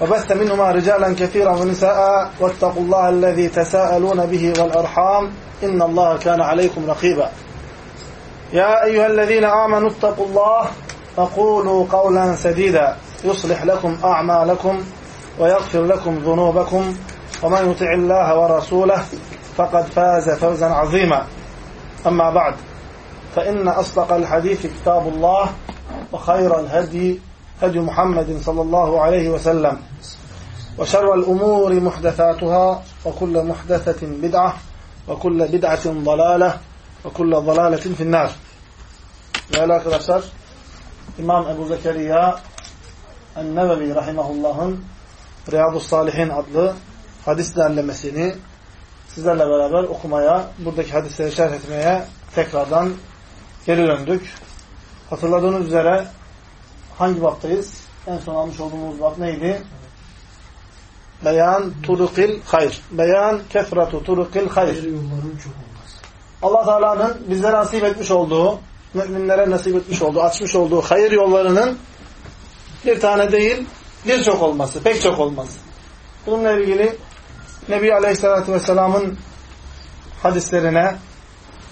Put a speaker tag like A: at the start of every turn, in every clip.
A: وبث منهما رجالا كثيرا ونساء واتقوا الله الذي تساءلون به والأرحام إن الله كان عليكم رقيبا. يا أيها الذين آمنوا اتقوا الله وقولوا قولا سديدا يصلح لكم أعمالكم ويغفر لكم ذنوبكم ومن يطع الله ورسوله فقد فاز فوزا عظيما. أما بعد فإن أصدق الحديث كتاب الله وخير الهدي هدي محمد صلى الله عليه وسلم وشر الأمور محدثاتها وكل محدثة بدعة وكل بدعة ضلالة وكل ضلالة في النار Değerli arkadaşlar, İmam Ebu Zekeriya En-Nevevi Rahimahullah'ın Riyadu Salihin adlı hadis derlemesini sizlerle beraber okumaya, buradaki hadisleri şerh etmeye tekrardan geri döndük. Hatırladığınız üzere hangi baptayız? En son almış olduğumuz bab neydi? Beyan turukil hayr. Beyan kefratu turukil hayr. Allah Teala'nın bizlere nasip etmiş olduğu, müminlere nasip etmiş olduğu, açmış olduğu hayır yollarının bir tane değil, birçok olması, pek çok olması. Bununla ilgili Nebi Aleyhisselatü Vesselam'ın hadislerine,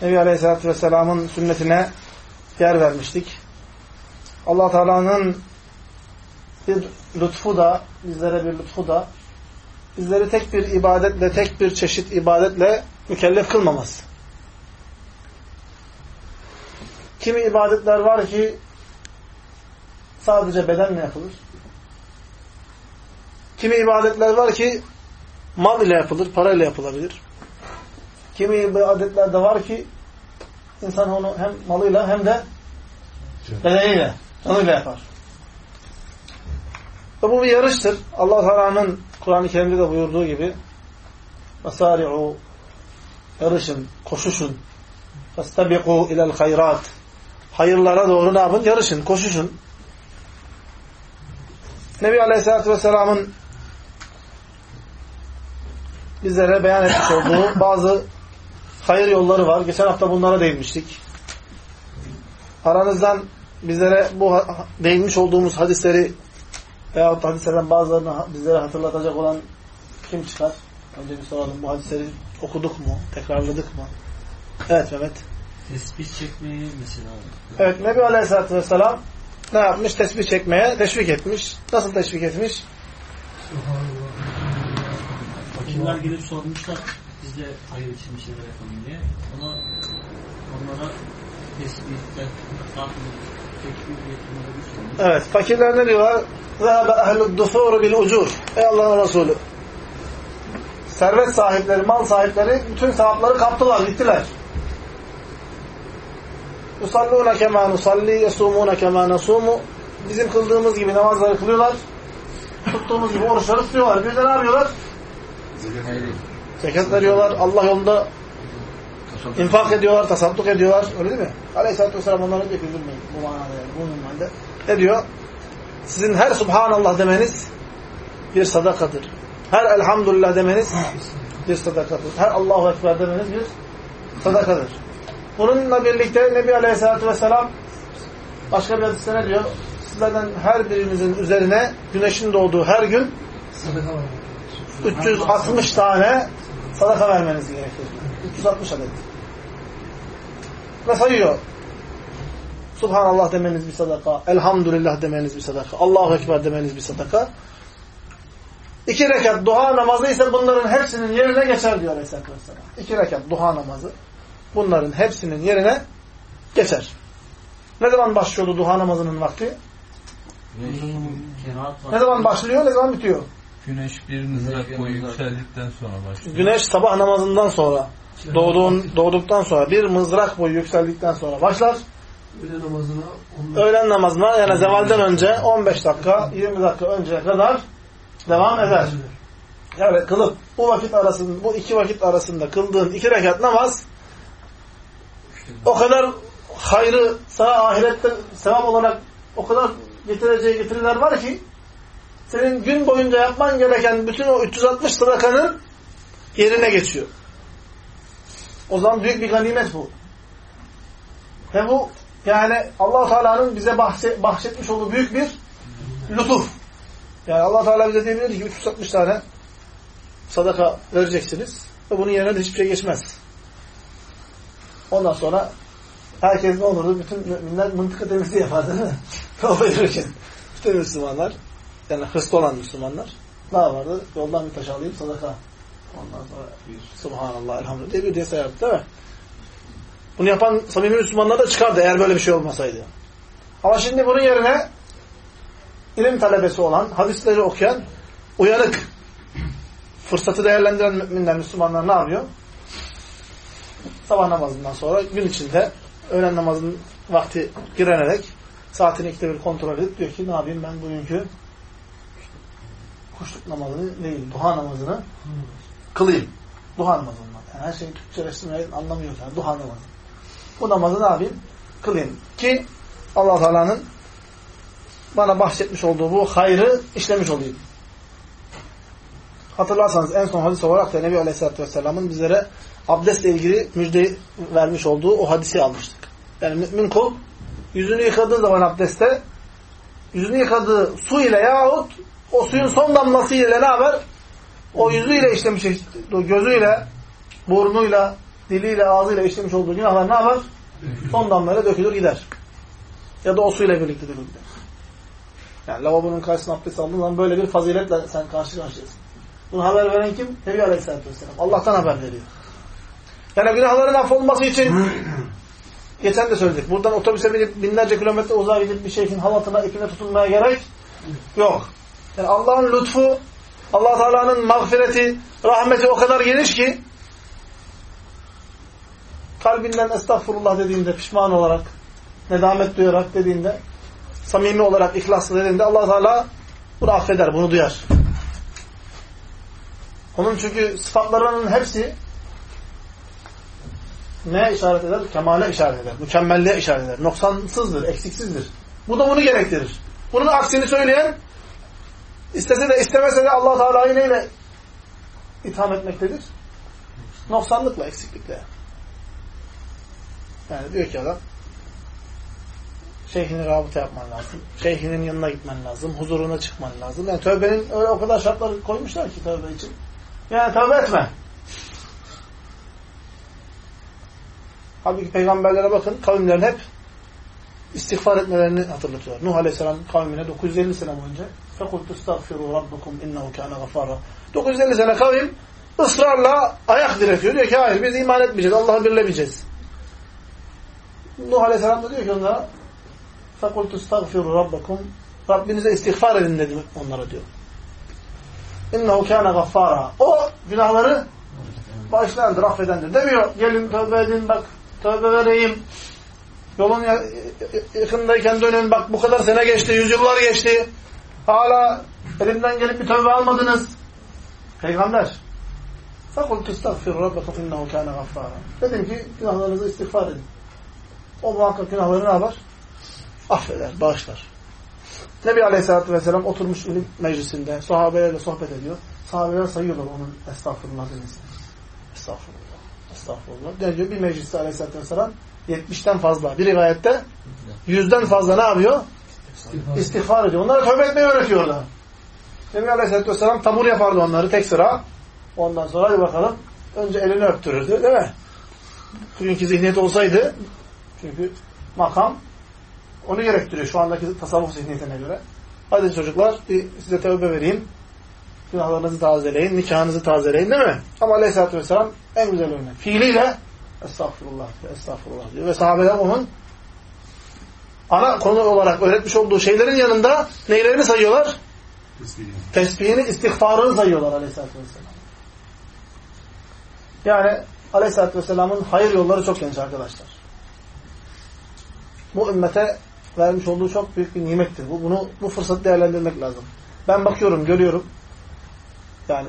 A: Nebi Aleyhisselatü Vesselam'ın sünnetine yer vermiştik. Allah Teala'nın bir lütfu da, bizlere bir lütfu da, bizleri tek bir ibadetle, tek bir çeşit ibadetle mükellef kılmaması. Kimi ibadetler var ki sadece bedenle yapılır. Kimi ibadetler var ki mal ile yapılır, parayla yapılabilir. Kimi ibadetler de var ki insan onu hem malıyla hem de bedeniyle, Onunla yapar. Ve bu bir yarıştır. Allah Teala'nın Kur'an-ı Kerim'de de buyurduğu gibi "Mesari'u yarışın, koşuşun. Fastabiqu ilal hayrat." Hayırlara doğru ne yapın? Yarışın, koşuşun. Nebi Aleyhisselatü Vesselam'ın bizlere beyan etmiş olduğu bazı hayır yolları var. Geçen hafta bunlara değinmiştik. Aranızdan bizlere bu değinmiş olduğumuz hadisleri veyahut hadislerden bazılarını bizlere hatırlatacak olan kim çıkar? Önce bir soralım. Bu hadisleri okuduk mu? Tekrarladık mı? Evet Mehmet.
B: Tesbih çekmeyi mesela.
A: Evet Nebi Aleyhisselatü Vesselam ne yapmış? Tesbih çekmeye teşvik etmiş. Nasıl teşvik etmiş?
B: Fakirler gelip sormuşlar biz de hayır için bir şeyler yapalım diye. Ona onlara tekbir getirmeleri
A: Evet. Fakirler ne diyorlar? Zehebe ehlud dufuru bil ucur. Ey Allah'ın Resulü. Servet sahipleri, mal sahipleri bütün sevapları kaptılar, gittiler. Usallûne kemâ nusalli, yesûmûne kemâ nesûmû. Bizim kıldığımız gibi namazları kılıyorlar. Tuttuğumuz gibi oruçları tutuyorlar. Bir de ne yapıyorlar? Zekat veriyorlar. Allah yolunda infak ediyorlar, tasadduk ediyorlar. Öyle değil mi? Aleyhisselatü Vesselam onlara diyor ki üzülmeyin. Bu manada yani. Bu minvalde. Ne diyor? Sizin her Subhanallah demeniz bir sadakadır. Her Elhamdülillah demeniz bir sadakadır. Her Allahu Ekber demeniz bir sadakadır. Bununla birlikte Nebi Aleyhisselatü Vesselam başka bir hadiste ne diyor? Sizlerden her birinizin üzerine güneşin doğduğu her gün 360 tane sadaka vermeniz gerekir. 360 adet. Ve sayıyor. Subhanallah demeniz bir sadaka. Elhamdülillah demeniz bir sadaka. Allahu Ekber demeniz bir sadaka. İki rekat duha namazı ise bunların hepsinin yerine geçer diyor Aleyhisselatü Vesselam. İki rekat duha namazı bunların hepsinin yerine geçer. Ne zaman başlıyordu duha namazının vakti? Ne zaman başlıyor, ne zaman bitiyor?
C: Güneş bir mızrak boyu yükseldikten sonra başlıyor.
A: Güneş sabah namazından sonra, doğduğun, doğduktan sonra, bir mızrak boyu yükseldikten sonra başlar.
D: Öğle namazına
A: Öğlen namazına yani zevalden önce 15 dakika, 20 dakika önceye kadar devam eder. Yani kılıp bu vakit arasında, bu iki vakit arasında kıldığın iki rekat namaz o kadar hayrı sana ahirette sevap olarak o kadar getireceği getiriler var ki senin gün boyunca yapman gereken bütün o 360 sadakanın yerine geçiyor. O zaman büyük bir ganimet bu. Ve bu yani allah Teala'nın bize bahse, bahşetmiş olduğu büyük bir lütuf. Yani allah Teala bize diyebilir ki 360 tane sadaka vereceksiniz ve bunun yerine de hiçbir şey geçmez. Ondan sonra herkes ne olurdu? Bütün müminler mıntıka temizliği yapardı değil mi? Yürürken. Bütün Müslümanlar yani hırslı olan Müslümanlar ne yapardı? Yoldan bir taş alayım sadaka. Ondan sonra Subhanallah, elhamdülillah diye bir diye sayardı değil mi? Bunu yapan samimi Müslümanlar da çıkardı eğer böyle bir şey olmasaydı. Ama şimdi bunun yerine ilim talebesi olan, hadisleri okuyan, uyanık, fırsatı değerlendiren müminler, Müslümanlar ne yapıyor? Sabah namazından sonra gün içinde öğlen namazının vakti girenerek saatini ikide bir kontrol edip diyor ki ne yapayım ben bugünkü kuşluk namazını değil, duha namazını kılayım. Duha namazından. Yani her şeyi Türkçeleştirmeyi anlamıyor. Yani duha namazı. Bu namazı ne yapayım? Kılayım. Ki allah Teala'nın bana bahsetmiş olduğu bu hayrı işlemiş olayım. Hatırlarsanız en son hadis olarak da Nebi Aleyhisselatü Vesselam'ın bizlere abdestle ilgili müjde vermiş olduğu o hadisi almıştık. Yani mümin kul yüzünü yıkadığı zaman abdestte yüzünü yıkadığı su ile yahut o suyun son damlası ile ne haber? O yüzüyle işlemiş, gözüyle, burnuyla, diliyle, ağzıyla işlemiş olduğu günahlar ne yapar? Son damlayla dökülür gider. Ya da o suyla birlikte dökülür gider. Yani lavabonun karşısına abdest aldığın zaman böyle bir faziletle sen karşı karşıyasın. Bunu haber veren kim? Nebi Aleyhisselatü Vesselam. Allah'tan haber veriyor. Yani günahların affolması için geçen de söyledik. Buradan otobüse binip binlerce kilometre uzağa gidip bir şeyhin halatına, ipine tutunmaya gerek yok. Yani Allah'ın lütfu, allah Teala'nın mağfireti, rahmeti o kadar geniş ki kalbinden estağfurullah dediğinde, pişman olarak, nedamet duyarak dediğinde, samimi olarak, ihlaslı dediğinde allah Teala bunu affeder, bunu duyar. Onun çünkü sıfatlarının hepsi neye işaret eder? Kemale işaret eder. Mükemmelliğe işaret eder. Noksansızdır, eksiksizdir. Bu da bunu gerektirir. Bunun aksini söyleyen istese de istemese de allah Teala'yı neyle itham etmektedir? Noksanlıkla, eksiklikle. Yani diyor ki adam şeyhine rabıta yapman lazım. Şeyhinin yanına gitmen lazım. Huzuruna çıkman lazım. Yani tövbenin öyle o kadar şartlar koymuşlar ki tövbe için. Yani tövbe etme. Halbuki peygamberlere bakın kavimlerin hep istiğfar etmelerini hatırlatıyorlar. Nuh Aleyhisselam kavmine 950 sene boyunca فَقُلْتُ اسْتَغْفِرُوا رَبَّكُمْ اِنَّهُ كَانَ غَفَارًا 950 sene kavim ısrarla ayak diretiyor. Diyor ki hayır biz iman etmeyeceğiz. Allah'ı birlemeyeceğiz. Nuh Aleyhisselam da diyor ki onlara فَقُلْتُ اسْتَغْفِرُوا رَبَّكُمْ Rabbinize istiğfar edin dedi onlara diyor. اِنَّهُ كَانَ غَفَّارًا O günahları bağışlayandır, affedendir. Demiyor gelin tövbe edin bak tövbe vereyim. Yolun yakındayken dönün bak bu kadar sene geçti, yüzyıllar geçti. Hala elimden gelip bir tövbe almadınız. Peygamber فَقُلْ تُسْتَغْفِرُ رَبَّكُمْ اِنَّهُ كَانَ غَفَّارًا Dedim ki günahlarınızı istiğfar edin. O muhakkak günahları ne yapar? Affeder, bağışlar. Nebi Aleyhisselatü Vesselam oturmuş ilim meclisinde sahabelerle sohbet ediyor. Sahabeler sayıyorlar onun estağfurullah demesini. Estağfurullah, estağfurullah. Diyor bir mecliste Aleyhisselatü Vesselam 70'ten fazla. Bir rivayette yüzden fazla ne yapıyor? İstiğfar ediyor. Onlara tövbe etmeyi öğretiyor orada. Nebi Aleyhisselatü Vesselam tabur yapardı onları tek sıra. Ondan sonra hadi bakalım. Önce elini öptürürdü değil mi? Bugünkü zihniyet olsaydı çünkü makam onu gerektiriyor şu andaki tasavvuf zihniyetine göre. Hadi çocuklar size tövbe vereyim. Günahlarınızı tazeleyin, nikahınızı tazeleyin değil mi? Ama Aleyhisselatü Vesselam en güzel örnek. Fiiliyle estağfurullah, estağfurullah diyor. Ve sahabeler onun ana konu olarak öğretmiş olduğu şeylerin yanında neylerini sayıyorlar? Tesbihini, Tesbihini istiğfarını sayıyorlar Aleyhisselatü Vesselam. Yani Aleyhisselatü Vesselam'ın hayır yolları çok geniş arkadaşlar. Bu ümmete vermiş olduğu çok büyük bir nimettir. Bu, bunu, bu fırsatı değerlendirmek lazım. Ben bakıyorum, görüyorum. Yani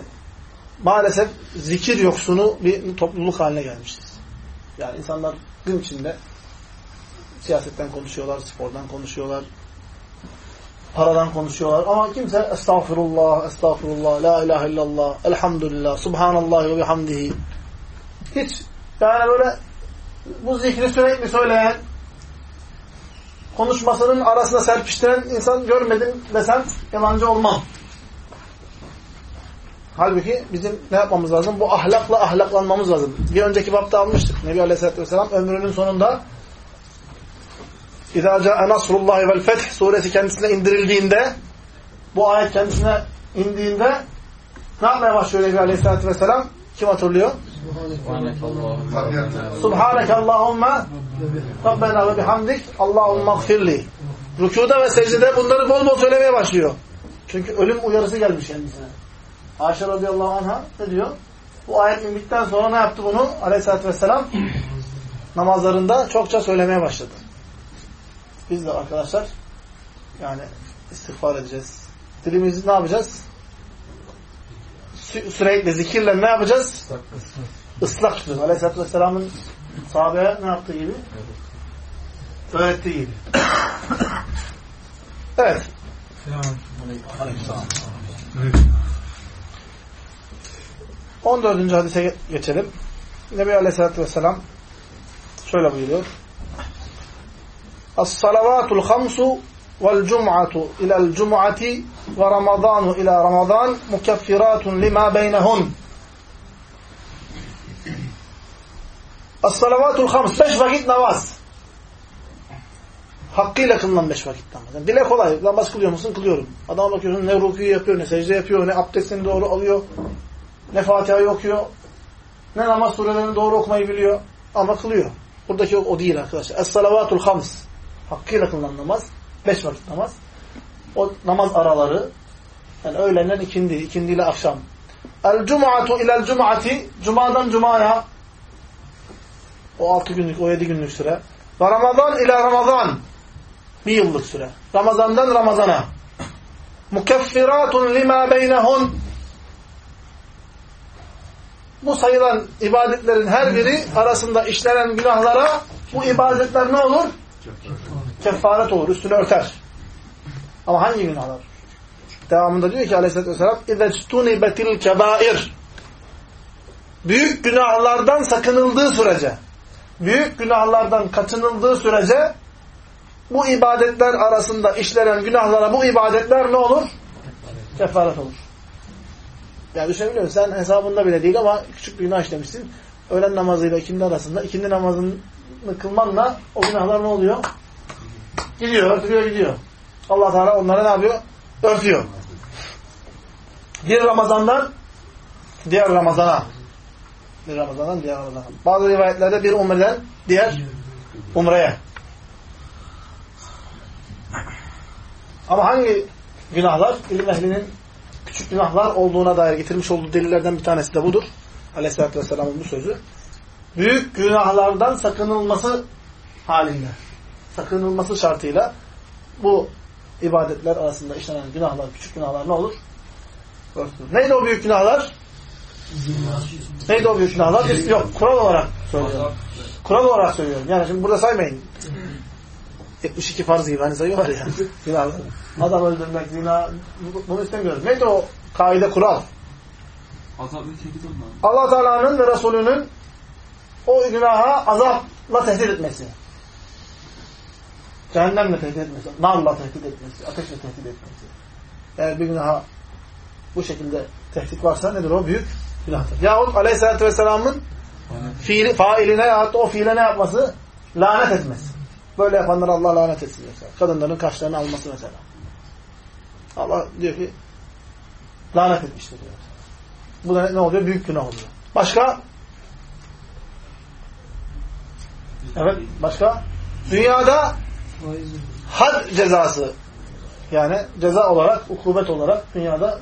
A: maalesef zikir yoksunu bir topluluk haline gelmişiz. Yani insanlar gün içinde siyasetten konuşuyorlar, spordan konuşuyorlar, paradan konuşuyorlar ama kimse estağfurullah, estağfurullah, la ilahe illallah, elhamdülillah, subhanallah ve bihamdihi hiç yani böyle bu zikri sürekli söyleyen konuşmasının arasında serpiştiren insan görmedim desem yalancı olmam. Halbuki bizim ne yapmamız lazım? Bu ahlakla ahlaklanmamız lazım. Bir önceki bapta almıştık. Nebi Aleyhisselatü Vesselam ömrünün sonunda اِذَا جَاءَ نَصْرُ اللّٰهِ وَالْفَتْحِ suresi kendisine indirildiğinde bu ayet kendisine indiğinde ne yapmaya başlıyor Nebi Aleyhisselatü Vesselam? Kim hatırlıyor? Subhaneke Allahümme Rabbena ve bihamdik Allahümme gfirli. Rükuda ve secdede bunları bol bol söylemeye başlıyor. Çünkü ölüm uyarısı gelmiş kendisine. Ayşe radıyallahu anh'a ne diyor? Bu ayet indikten sonra ne yaptı bunu? Aleyhisselatü vesselam namazlarında çokça söylemeye başladı. Biz de arkadaşlar yani istiğfar edeceğiz. Dilimizi ne yapacağız? Sü sürekli zikirle ne yapacağız? Islak tutacağız. Aleyhisselatü vesselamın sahabeye ne yaptığı gibi? Öğrettiği gibi. evet. Aleykümselam. 14. hadise geçelim. Nebi Aleyhisselatü Vesselam şöyle buyuruyor. As-salavatul hamsu vel cum'atu ila'l cum'ati ve ramadanu ila ramadan mukeffiratun lima beynehun. As-salavatul hams beş vakit namaz. Hakkıyla kılınan beş vakit namaz. Yani dile kolay. Namaz kılıyor musun? Kılıyorum. Adama bakıyorsun ne rukuyu yapıyor, ne secde yapıyor, ne abdestini doğru alıyor, ne Fatiha'yı okuyor, ne namaz surelerini doğru okumayı biliyor. Ama kılıyor. Buradaki o, o değil arkadaşlar. Es-salavatul hams. Hakkıyla kılınan namaz. Beş vakit namaz. O namaz araları yani öğlenden ikindi, ikindiyle akşam. El-cum'atu ilel cum'ati Cuma'dan Cuma'ya o altı günlük, o yedi günlük süre. Ve Ramazan ila Ramazan bir yıllık süre. Ramazandan Ramazana. Mukeffiratun lima beynehun bu sayılan ibadetlerin her biri arasında işlenen günahlara bu ibadetler ne olur? Kefaret olur, üstünü örter. Ama hangi günahlar? Devamında diyor ki aleyhissalatü vesselam اِذَجْتُنِبَتِ الْكَبَائِرِ Büyük günahlardan sakınıldığı sürece büyük günahlardan kaçınıldığı sürece bu ibadetler arasında işlenen günahlara bu ibadetler ne olur? Kefaret olur. Yani düşünebiliyor musun? Sen hesabında bile değil ama küçük bir günah işlemişsin. Öğlen namazıyla ikindi arasında ikindi namazını kılmanla o günahlar ne oluyor? Gidiyor, örtülüyor, gidiyor. allah Teala onlara ne yapıyor? Örtüyor. Bir Ramazan'dan diğer Ramazan'a. Bir Ramazan'dan diğer Ramazan'a. Bazı rivayetlerde bir umreden diğer umreye. Ama hangi günahlar? İlim ehlinin küçük günahlar olduğuna dair getirmiş olduğu delillerden bir tanesi de budur. Aleyhisselatü Vesselam'ın bu sözü. Büyük günahlardan sakınılması halinde. Sakınılması şartıyla bu ibadetler arasında işlenen günahlar, küçük günahlar ne olur? Örtülür. Neydi o büyük günahlar? Neydi o büyük günahlar? Biz, yok, kural olarak söylüyorum. Kural olarak söylüyorum. Yani şimdi burada saymayın. 72 farz gibi hani sayıyorlar ya. Günahlar. Adam öldürmek, zina, bunu istemiyoruz. Neydi o kaide, kural? allah Teala'nın ve Resulünün o günaha azapla tehdit etmesi. Cehennemle tehdit etmesi, narla tehdit etmesi, ateşle tehdit etmesi. Eğer bir günaha bu şekilde tehdit varsa nedir o? Büyük günahtır. Yahut Aleyhisselatü Vesselam'ın fiili, failine yahut o fiile ne yapması? Lanet etmesi. Böyle yapanlara Allah lanet etsin mesela. Kadınların kaşlarını alması mesela. Allah diyor ki lanet etmiştir diyor. Bu da ne oluyor? Büyük günah oluyor. Başka? Evet, başka? Dünyada had cezası yani ceza olarak, ukubet olarak dünyada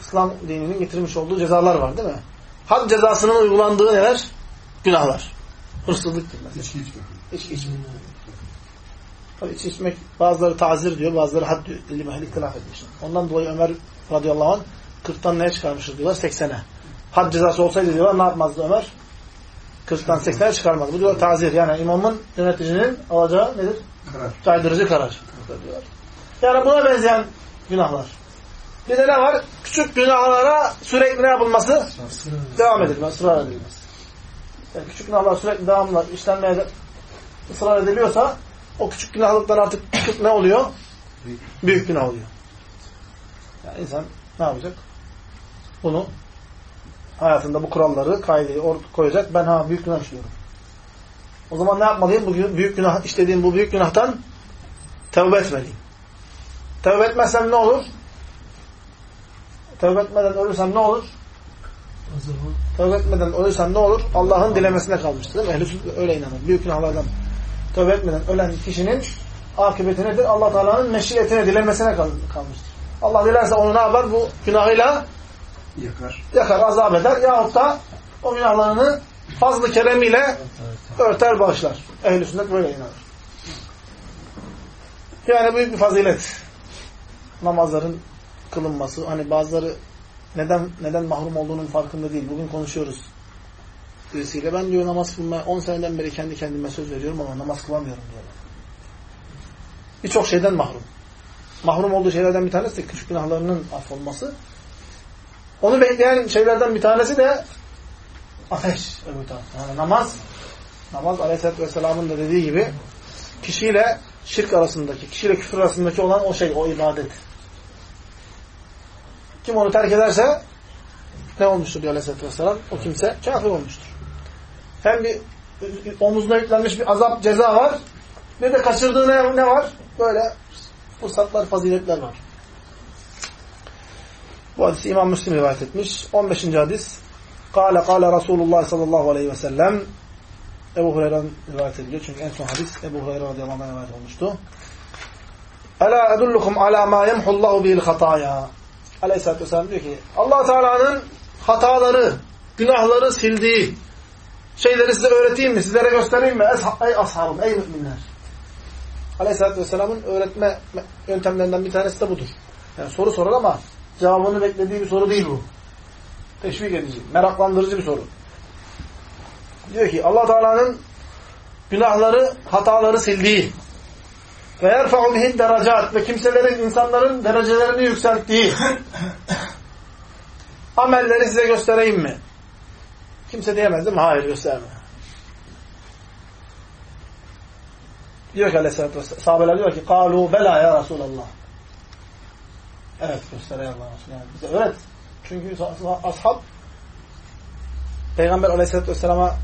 A: İslam dininin getirmiş olduğu cezalar var değil mi? Had cezasının uygulandığı neler? Günahlar. Hırsızlıktır mesela. İçki içmek. İçki içmek. Tabii içki içmek bazıları tazir diyor, bazıları had diyor. İlim ehli ihtilaf etmiş. Ondan dolayı Ömer radıyallahu anh 40'tan neye çıkarmıştır diyorlar? 80'e. Had cezası olsaydı diyorlar ne yapmazdı Ömer? 40'tan 80'e çıkarmadı. Bu diyor tazir. Yani imamın, yöneticinin alacağı nedir? Caydırıcı karar. Yani buna benzeyen günahlar. Bir de ne var? Küçük günahlara sürekli ne yapılması? Devam edilmez, ısrar edilmez. Yani küçük günahlar sürekli devamlı işlenmeye ısrar ediliyorsa o küçük günahlıktan artık ne oluyor? Büyük günah oluyor. Yani insan ne yapacak? Bunu hayatında bu kuralları, kaideyi koyacak. Ben ha büyük günah işliyorum. O zaman ne yapmalıyım? Bugün büyük günah işlediğim bu büyük günahtan tevbe etmeliyim. Tevbe etmezsem ne olur? Tevbe etmeden ölürsem ne olur? Tövbe etmeden ölürsem ne olur? Allah'ın dilemesine kalmıştır değil mi? Ehl-i öyle inanır. Büyük günahlardan tövbe etmeden ölen kişinin akıbeti nedir? Allah Teala'nın meşiyetine, dilemesine kal kalmıştır. Allah dilerse onu ne yapar? Bu günahıyla
D: Yakar.
A: yakar, azap eder. Yahut da o günahlarını fazlı keremiyle örter, bağışlar. Ehl-i sünnet böyle inanır. Yani büyük bir fazilet. Namazların kılınması. Hani bazıları neden neden mahrum olduğunun farkında değil. Bugün konuşuyoruz birisiyle. Ben diyor namaz kılmaya 10 seneden beri kendi kendime söz veriyorum ama namaz kılamıyorum diyor. Birçok şeyden mahrum. Mahrum olduğu şeylerden bir tanesi de küçük günahlarının affolması. Onu bekleyen şeylerden bir tanesi de ateş. öbür tarafta. Yani namaz namaz Aleyhisselatü Vesselam'ın da dediği gibi kişiyle şirk arasındaki, kişiyle küfür arasındaki olan o şey, o ibadet. Kim onu terk ederse ne olmuştur diyor Aleyhisselatü Vesselam? O kimse kafir olmuştur. Hem bir omuzuna yüklenmiş bir azap, ceza var. Bir de kaçırdığı ne, ne var? Böyle fırsatlar, faziletler var. Bu hadisi İmam Müslim rivayet etmiş. 15. hadis. Kale kale Resulullah sallallahu aleyhi ve sellem Ebu Hureyre'den rivayet ediliyor. Çünkü en son hadis Ebu Hureyre radıyallahu anh'dan rivayet olmuştu. Ela edullukum ala ma yemhullahu bihil hataya. Aleyhisselatü Vesselam diyor ki allah Teala'nın hataları, günahları sildiği şeyleri size öğreteyim mi? Sizlere göstereyim mi? Ey ashabım, ey müminler. Aleyhisselatü Vesselam'ın öğretme yöntemlerinden bir tanesi de budur. Yani soru sorar ama cevabını beklediği bir soru değil bu. Teşvik edici, meraklandırıcı bir soru. Diyor ki Allah Teala'nın günahları, hataları sildiği ve yerfa'u bihin derecat ve kimselerin, insanların derecelerini yükselttiği amelleri size göstereyim mi? Kimse diyemez değil mi? Hayır gösterme. Diyor ki aleyhissalatü vesselam, sahabeler diyor ki, kalu bela ya Resulallah. Evet göstereyim Allah Resulü. Yani bize öğret. Çünkü ashab Peygamber aleyhissalatü vesselama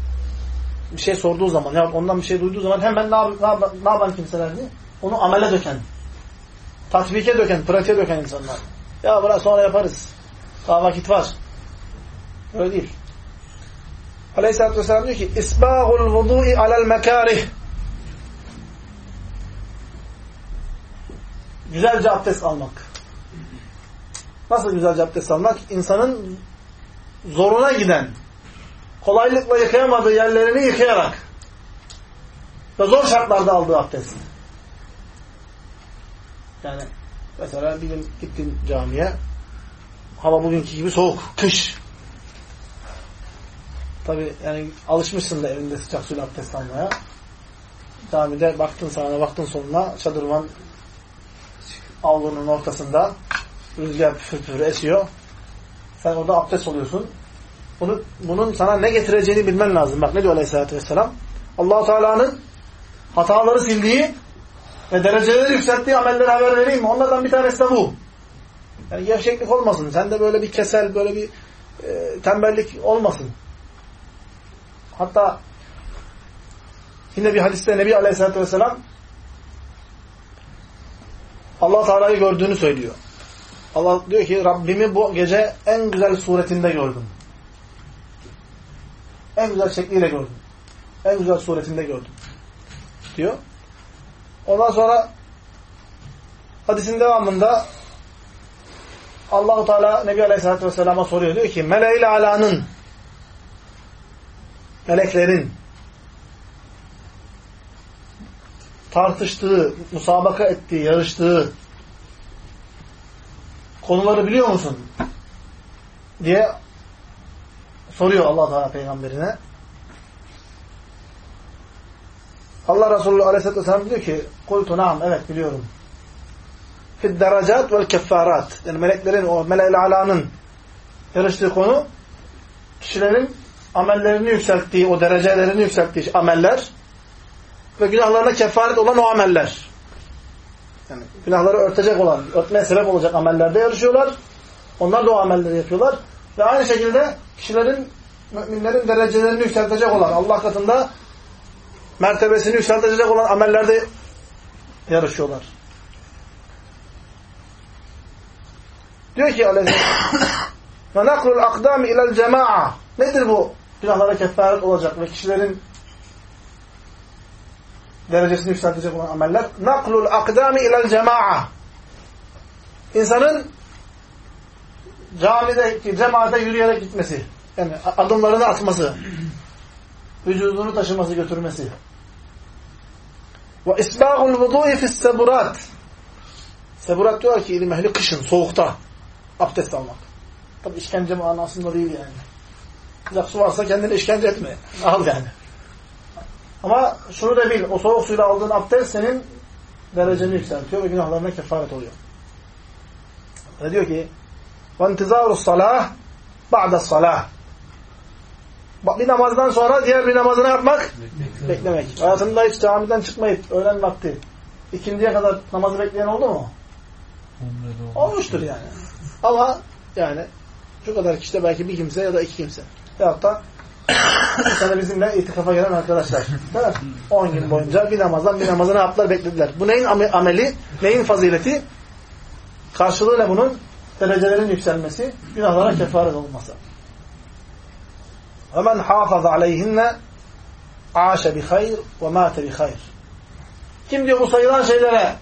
A: bir şey sorduğu zaman ya ondan bir şey duyduğu zaman hemen ne, ne, yap, ne yapan kimselerdi? Onu amele döken, tatbike döken, pratiğe döken insanlar. Ya bırak sonra yaparız. Daha vakit var. Öyle değil. Aleyhisselatü Vesselam diyor ki İsbâhul vudu'i alel mekârih Güzelce abdest almak. Nasıl güzelce abdest almak? İnsanın zoruna giden, kolaylıkla yıkayamadığı yerlerini yıkayarak ve zor şartlarda aldığı abdest. Yani mesela bir gün gittin camiye hava bugünkü gibi soğuk, kış. Tabi yani alışmışsın da evinde sıcak suyla abdest almaya. Camide baktın sağına baktın soluna çadırvan avlunun ortasında rüzgar püfür püfür esiyor. Sen orada abdest oluyorsun. Bunu, bunun sana ne getireceğini bilmen lazım. Bak ne diyor Aleyhisselatü Vesselam? allah Teala'nın hataları sildiği ve dereceleri yükselttiği amelleri haber vereyim? Onlardan bir tanesi de bu. Yani gevşeklik olmasın. Sen de böyle bir kesel, böyle bir e, tembellik olmasın. Hatta yine bir hadiste Nebi Aleyhisselatü Vesselam Allah Teala'yı gördüğünü söylüyor. Allah diyor ki Rabbimi bu gece en güzel suretinde gördüm. En güzel şekliyle gördüm. En güzel suretinde gördüm. Diyor. Ondan sonra hadisin devamında Allahu Teala Nebi Aleyhisselatü Vesselam'a soruyor. Diyor ki meleğiyle alanın meleklerin tartıştığı, musabaka ettiği, yarıştığı konuları biliyor musun? diye soruyor Allah Teala peygamberine. Allah Resulü Aleyhisselatü Vesselam diyor ki kultu naam evet biliyorum. Fid derecat vel keffarat. Yani meleklerin o mele alanın yarıştığı konu kişilerin amellerini yükselttiği, o derecelerini yükselttiği ameller ve günahlarına kefaret olan o ameller. Yani günahları örtecek olan, örtmeye sebep olacak amellerde yarışıyorlar. Onlar da o amelleri yapıyorlar. Ve aynı şekilde kişilerin, müminlerin derecelerini yükseltecek olan, Allah katında mertebesini yükseltecek olan amellerde yarışıyorlar. Diyor ki ve naklul akdami ilel cema'a nedir bu günahlara kefaret olacak ve kişilerin derecesini yükseltecek olan ameller? Naklul akdami ilel cema'a. İnsanın camideki cemaate yürüyerek gitmesi yani adımlarını atması vücudunu taşıması götürmesi. Ve isbâhul vudu'i fisseburat seburat. Diyor ki ilim ehli kışın soğukta abdest almak. Tabi işkence manasında değil yani. Sıcak varsa kendini işkence etme. Al yani ama şunu da bil o soğuk suyla aldığın abdest senin dereceni yükseltiyor ve günahlarına kefaret oluyor ve diyor ki وَاَنْتِزَارُ الصَّلَاهِ بَعْدَ الصَّلَاهِ bir namazdan sonra diğer bir namazını yapmak? Beklemek. Beklemek. Hayatında hiç camiden çıkmayıp öğlen vakti ikindiye kadar namazı bekleyen oldu mu? Olmuştur yani. Ama yani şu kadar kişi de belki bir kimse ya da iki kimse. Veyahut da bir sene bizimle itikafa gelen arkadaşlar. Değil mi? 10 gün boyunca bir namazdan bir namazını yaptılar beklediler. Bu neyin ameli? Neyin fazileti? Karşılığı ne bunun? Derecelerin yükselmesi, günahlara kefaret olması. وَمَنْ حَافَظَ عَلَيْهِنَّ عَاشَ بِخَيْرٍ وَمَاتَ بِخَيْرٍ Kim diyor bu sayılan şeylere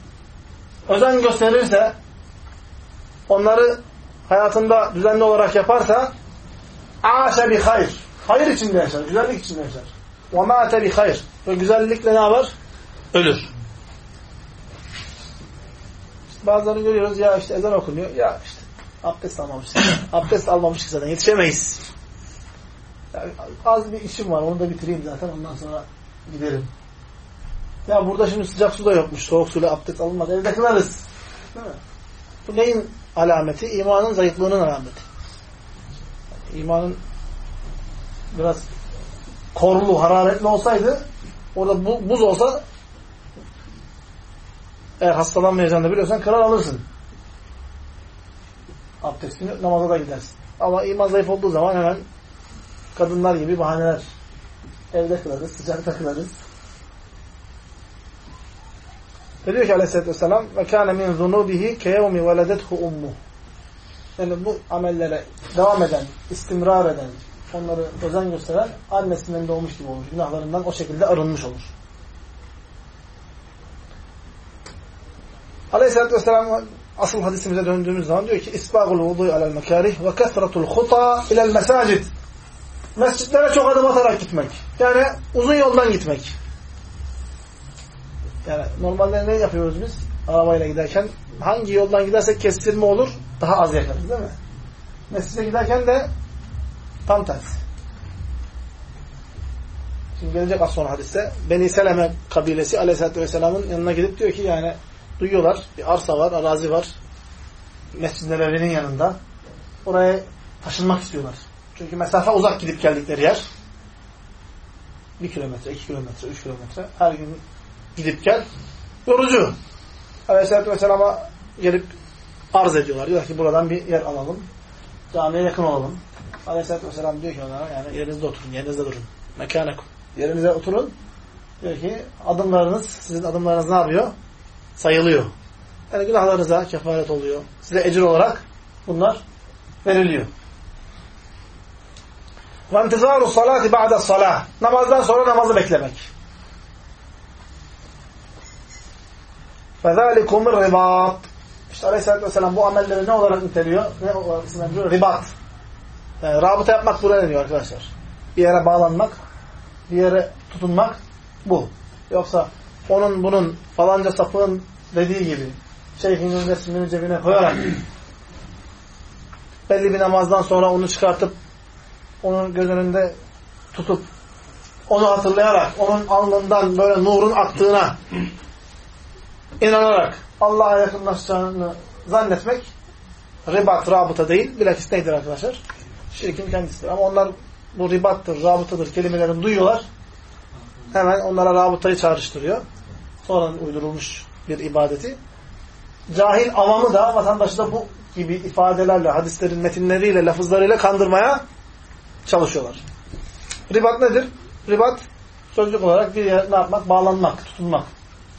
A: özen gösterirse, onları hayatında düzenli olarak yaparsa عَاشَ بِخَيْرٍ Hayır içinde yaşar, güzellik içinde yaşar. وَمَاتَ بِخَيْرٍ Ve güzellikle ne yapar? Ölür. İşte bazılarını görüyoruz, ya işte ezan okunuyor, ya işte abdest almamışız. abdest almamışız zaten, yetişemeyiz. Yani az bir işim var. Onu da bitireyim zaten. Ondan sonra giderim. Ya burada şimdi sıcak su da yokmuş. Soğuk suyla abdest alınmaz. Evde kılarız. Değil mi? Bu neyin alameti? İmanın zayıflığının alameti. İmanın biraz korlu, hararetli olsaydı orada bu, buz olsa eğer hastalanmayacağını da biliyorsan kırar alırsın. Abdestini namaza da gidersin. Ama iman zayıf olduğu zaman hemen kadınlar gibi bahaneler. Evde kılarız, sıcakta kılarız. Ve diyor ki aleyhissalatü vesselam ve kâne min zunubihi keyevmi veledethu ummu. Yani bu amellere devam eden, istimrar eden, onları özen gösteren annesinden doğmuş gibi olur. Günahlarından o şekilde arınmış olur. Aleyhisselatü Vesselam asıl hadisimize döndüğümüz zaman diyor ki İsbâgul vudu'yu alel mekârih ve kesratul huta ilel mesacid Mescitlere çok adım atarak gitmek. Yani uzun yoldan gitmek. Yani normalde ne yapıyoruz biz? Arabayla giderken hangi yoldan gidersek kestirme olur, daha az yakarız değil mi? Mescide giderken de tam tersi. Şimdi gelecek az sonra hadiste. Beni Seleme kabilesi Aleyhisselatü Vesselam'ın yanına gidip diyor ki yani duyuyorlar. Bir arsa var, arazi var. Mescid evinin yanında. Oraya taşınmak istiyorlar. Çünkü mesafe uzak gidip geldikleri yer. Bir kilometre, iki kilometre, üç kilometre. Her gün gidip gel. Yorucu. Aleyhisselatü Vesselam'a gelip arz ediyorlar. Diyor ki buradan bir yer alalım. Camiye yakın olalım. Aleyhisselatü Vesselam diyor ki onlara yani yerinizde oturun, yerinizde durun. Mekânekum. Yerinize oturun. Diyor ki adımlarınız, sizin adımlarınız ne yapıyor? Sayılıyor. Yani günahlarınıza kefaret oluyor. Size ecir olarak bunlar veriliyor. Ve intizaru salati ba'de salah. Namazdan sonra namazı beklemek. فَذَٰلِكُمُ ribat. İşte Aleyhisselatü Vesselam bu amelleri ne olarak niteliyor? Ne olarak isimlendiriyor? Ribat. Yani rabıta yapmak buraya deniyor arkadaşlar. Bir yere bağlanmak, bir yere tutunmak bu. Yoksa onun bunun falanca sapığın dediği gibi şeyhinin resmini cebine koyarak belli bir namazdan sonra onu çıkartıp onun göz önünde tutup onu hatırlayarak, onun alnından böyle nurun aktığına inanarak Allah'a yakınlaşacağını zannetmek ribat, rabıta değil. Bilakis nedir arkadaşlar? Şirkin kendisidir. Ama onlar bu ribattır, rabıtadır kelimelerini duyuyorlar. Hemen onlara rabıtayı çağrıştırıyor. Sonradan uydurulmuş bir ibadeti. Cahil avamı da vatandaşı da bu gibi ifadelerle, hadislerin metinleriyle, lafızlarıyla kandırmaya çalışıyorlar. Ribat nedir? Ribat sözlük olarak bir yere ne yapmak? Bağlanmak, tutunmak.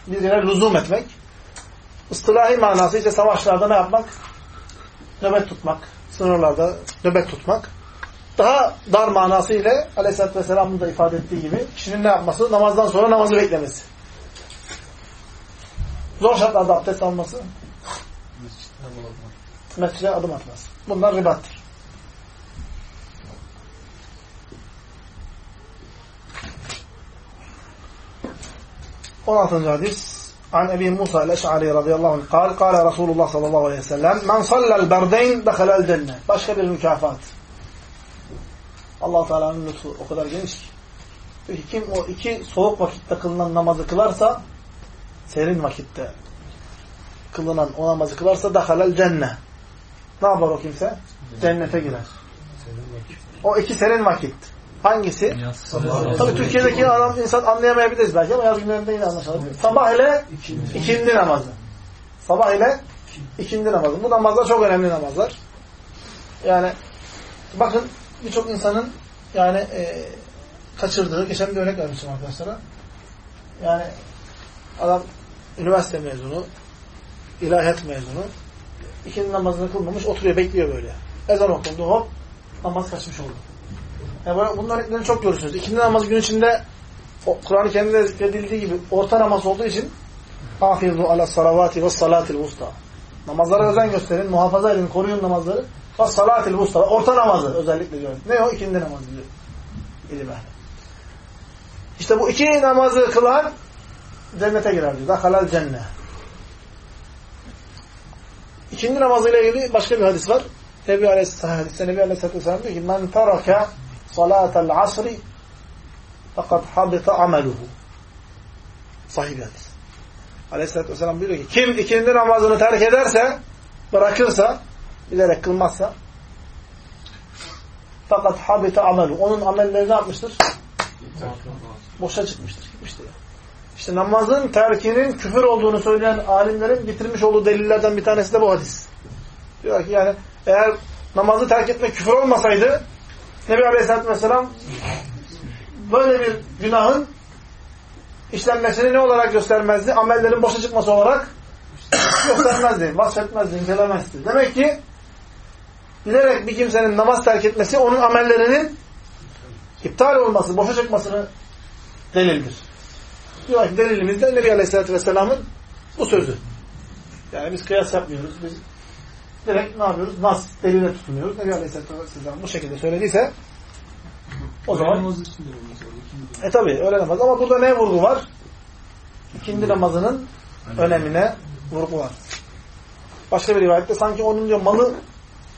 A: Bir yere lüzum etmek. Istilahi manası ise savaşlarda ne yapmak? Nöbet tutmak. Sınırlarda nöbet tutmak. Daha dar manası ile Aleyhisselatü Vesselam'ın da ifade ettiği gibi kişinin ne yapması? Namazdan sonra namazı beklemesi. Zor şartlarda abdest alması. Mescide adım atmaz. Bunlar ribattır. On altıncı hadis. An Ebi Musa el-Eş'ari radıyallahu anh kal, kale Resulullah sallallahu aleyhi ve sellem men sallel berdeyn dehalel cennet. Başka bir mükafat. allah Teala'nın lütfu o kadar geniş ki. Peki kim o iki soğuk vakitte kılınan namazı kılarsa serin vakitte kılınan o namazı kılarsa dehalel cennet. Ne yapar o kimse? Cennete girer. O iki serin vakit. Hangisi? Tabii Türkiye'deki adam insan anlayamayabiliriz belki ama yaz günlerinde yine anlaşılır. Sabah ile ikindi namazı. Sabah ile ikindi namazı. Bu namazlar çok önemli namazlar. Yani bakın birçok insanın yani e, kaçırdığı, geçen bir örnek vermiştim arkadaşlara. Yani adam üniversite mezunu, ilahiyat mezunu, ikindi namazını kılmamış, oturuyor, bekliyor böyle. Ezan okundu, hop, namaz kaçmış oldu. Yani bunun örneklerini çok görürsünüz. İkindi namazı gün içinde Kur'an-ı Kerim'de zikredildiği gibi orta namaz olduğu için afizu ala salavati ve salatil usta. Namazlara özen gösterin, muhafaza edin, koruyun namazları. Ve salatil usta. Orta namazı özellikle diyor. Ne o? İkindi namazı diyor. İlim İşte bu iki namazı kılan cennete girer diyor. Dahalal cennet. İkindi namazıyla ilgili başka bir hadis var. Nebi Aleyhisselatü Vesselam diyor ki men terake salatel asri fakat habita ameluhu. Sahih bir hadis. Aleyhisselatü Vesselam diyor ki kim ikindi namazını terk ederse bırakırsa bilerek kılmazsa fakat habita amelu. Onun amelleri ne yapmıştır? Boşa çıkmıştır. Gitmiştir. İşte namazın terkinin küfür olduğunu söyleyen alimlerin getirmiş olduğu delillerden bir tanesi de bu hadis. Diyor ki yani eğer namazı terk etmek küfür olmasaydı Nebi Aleyhisselatü Vesselam böyle bir günahın işlenmesini ne olarak göstermezdi? Amellerin boşa çıkması olarak göstermezdi, vasfetmezdi, incelemezdi. Demek ki bilerek bir kimsenin namaz terk etmesi onun amellerinin iptal olması, boşa çıkmasını delildir. Diyor ki delilimiz de Nebi Aleyhisselatü Vesselam'ın bu sözü. Yani biz kıyas yapmıyoruz. Biz direkt ne yapıyoruz? Nas, delile tutunuyoruz. Nebi Aleyhisselatü Vesselam bu şekilde söylediyse o zaman e tabi öyle namaz. Ama burada ne vurgu var? İkindi namazının önemine vurgu var. Başka bir rivayette sanki onun diyor malı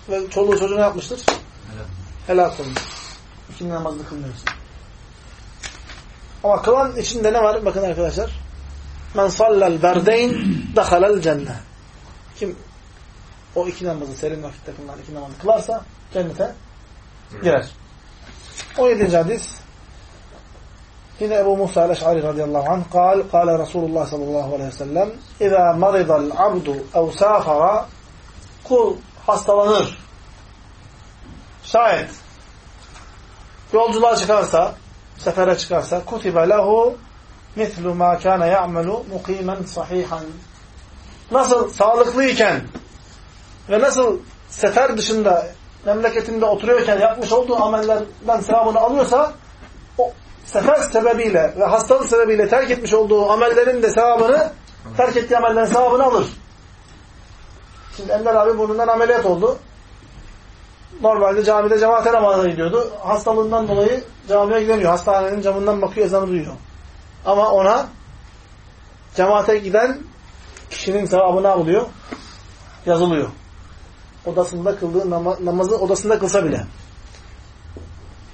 A: ve çoluğu çocuğu ne yapmıştır? Helal olmuş. İkindi namazını kılmıyoruz. Ama kılan içinde ne var? Bakın arkadaşlar. Men sallal berdeyn dehalel cennet. Kim o iki namazı serin vakitte kılınan iki namazı kılarsa cennete girer. 17. hadis yine Ebu Musa el-Eş'ari radıyallahu anh kal, kale Resulullah sallallahu aleyhi ve sellem اِذَا مَرِضَ الْعَبْدُ اَوْ سَافَرَ Kul hastalanır. Şayet yolculuğa çıkarsa, sefere çıkarsa kutibe lehu mislu ma kana ya'malu muqimen sahihan. Nasıl sağlıklıyken ve nasıl sefer dışında memleketinde oturuyorken yapmış olduğu amellerden sevabını alıyorsa o sefer sebebiyle ve hastalık sebebiyle terk etmiş olduğu amellerin de sevabını terk ettiği amellerin sevabını alır. Şimdi Ender abi burnundan ameliyat oldu. Normalde camide cemaate namazına gidiyordu. Hastalığından dolayı camiye gidemiyor. Hastanenin camından bakıyor, ezanı duyuyor. Ama ona cemaate giden kişinin sevabını buluyor? Yazılıyor odasında kıldığı namazı odasında kılsa bile.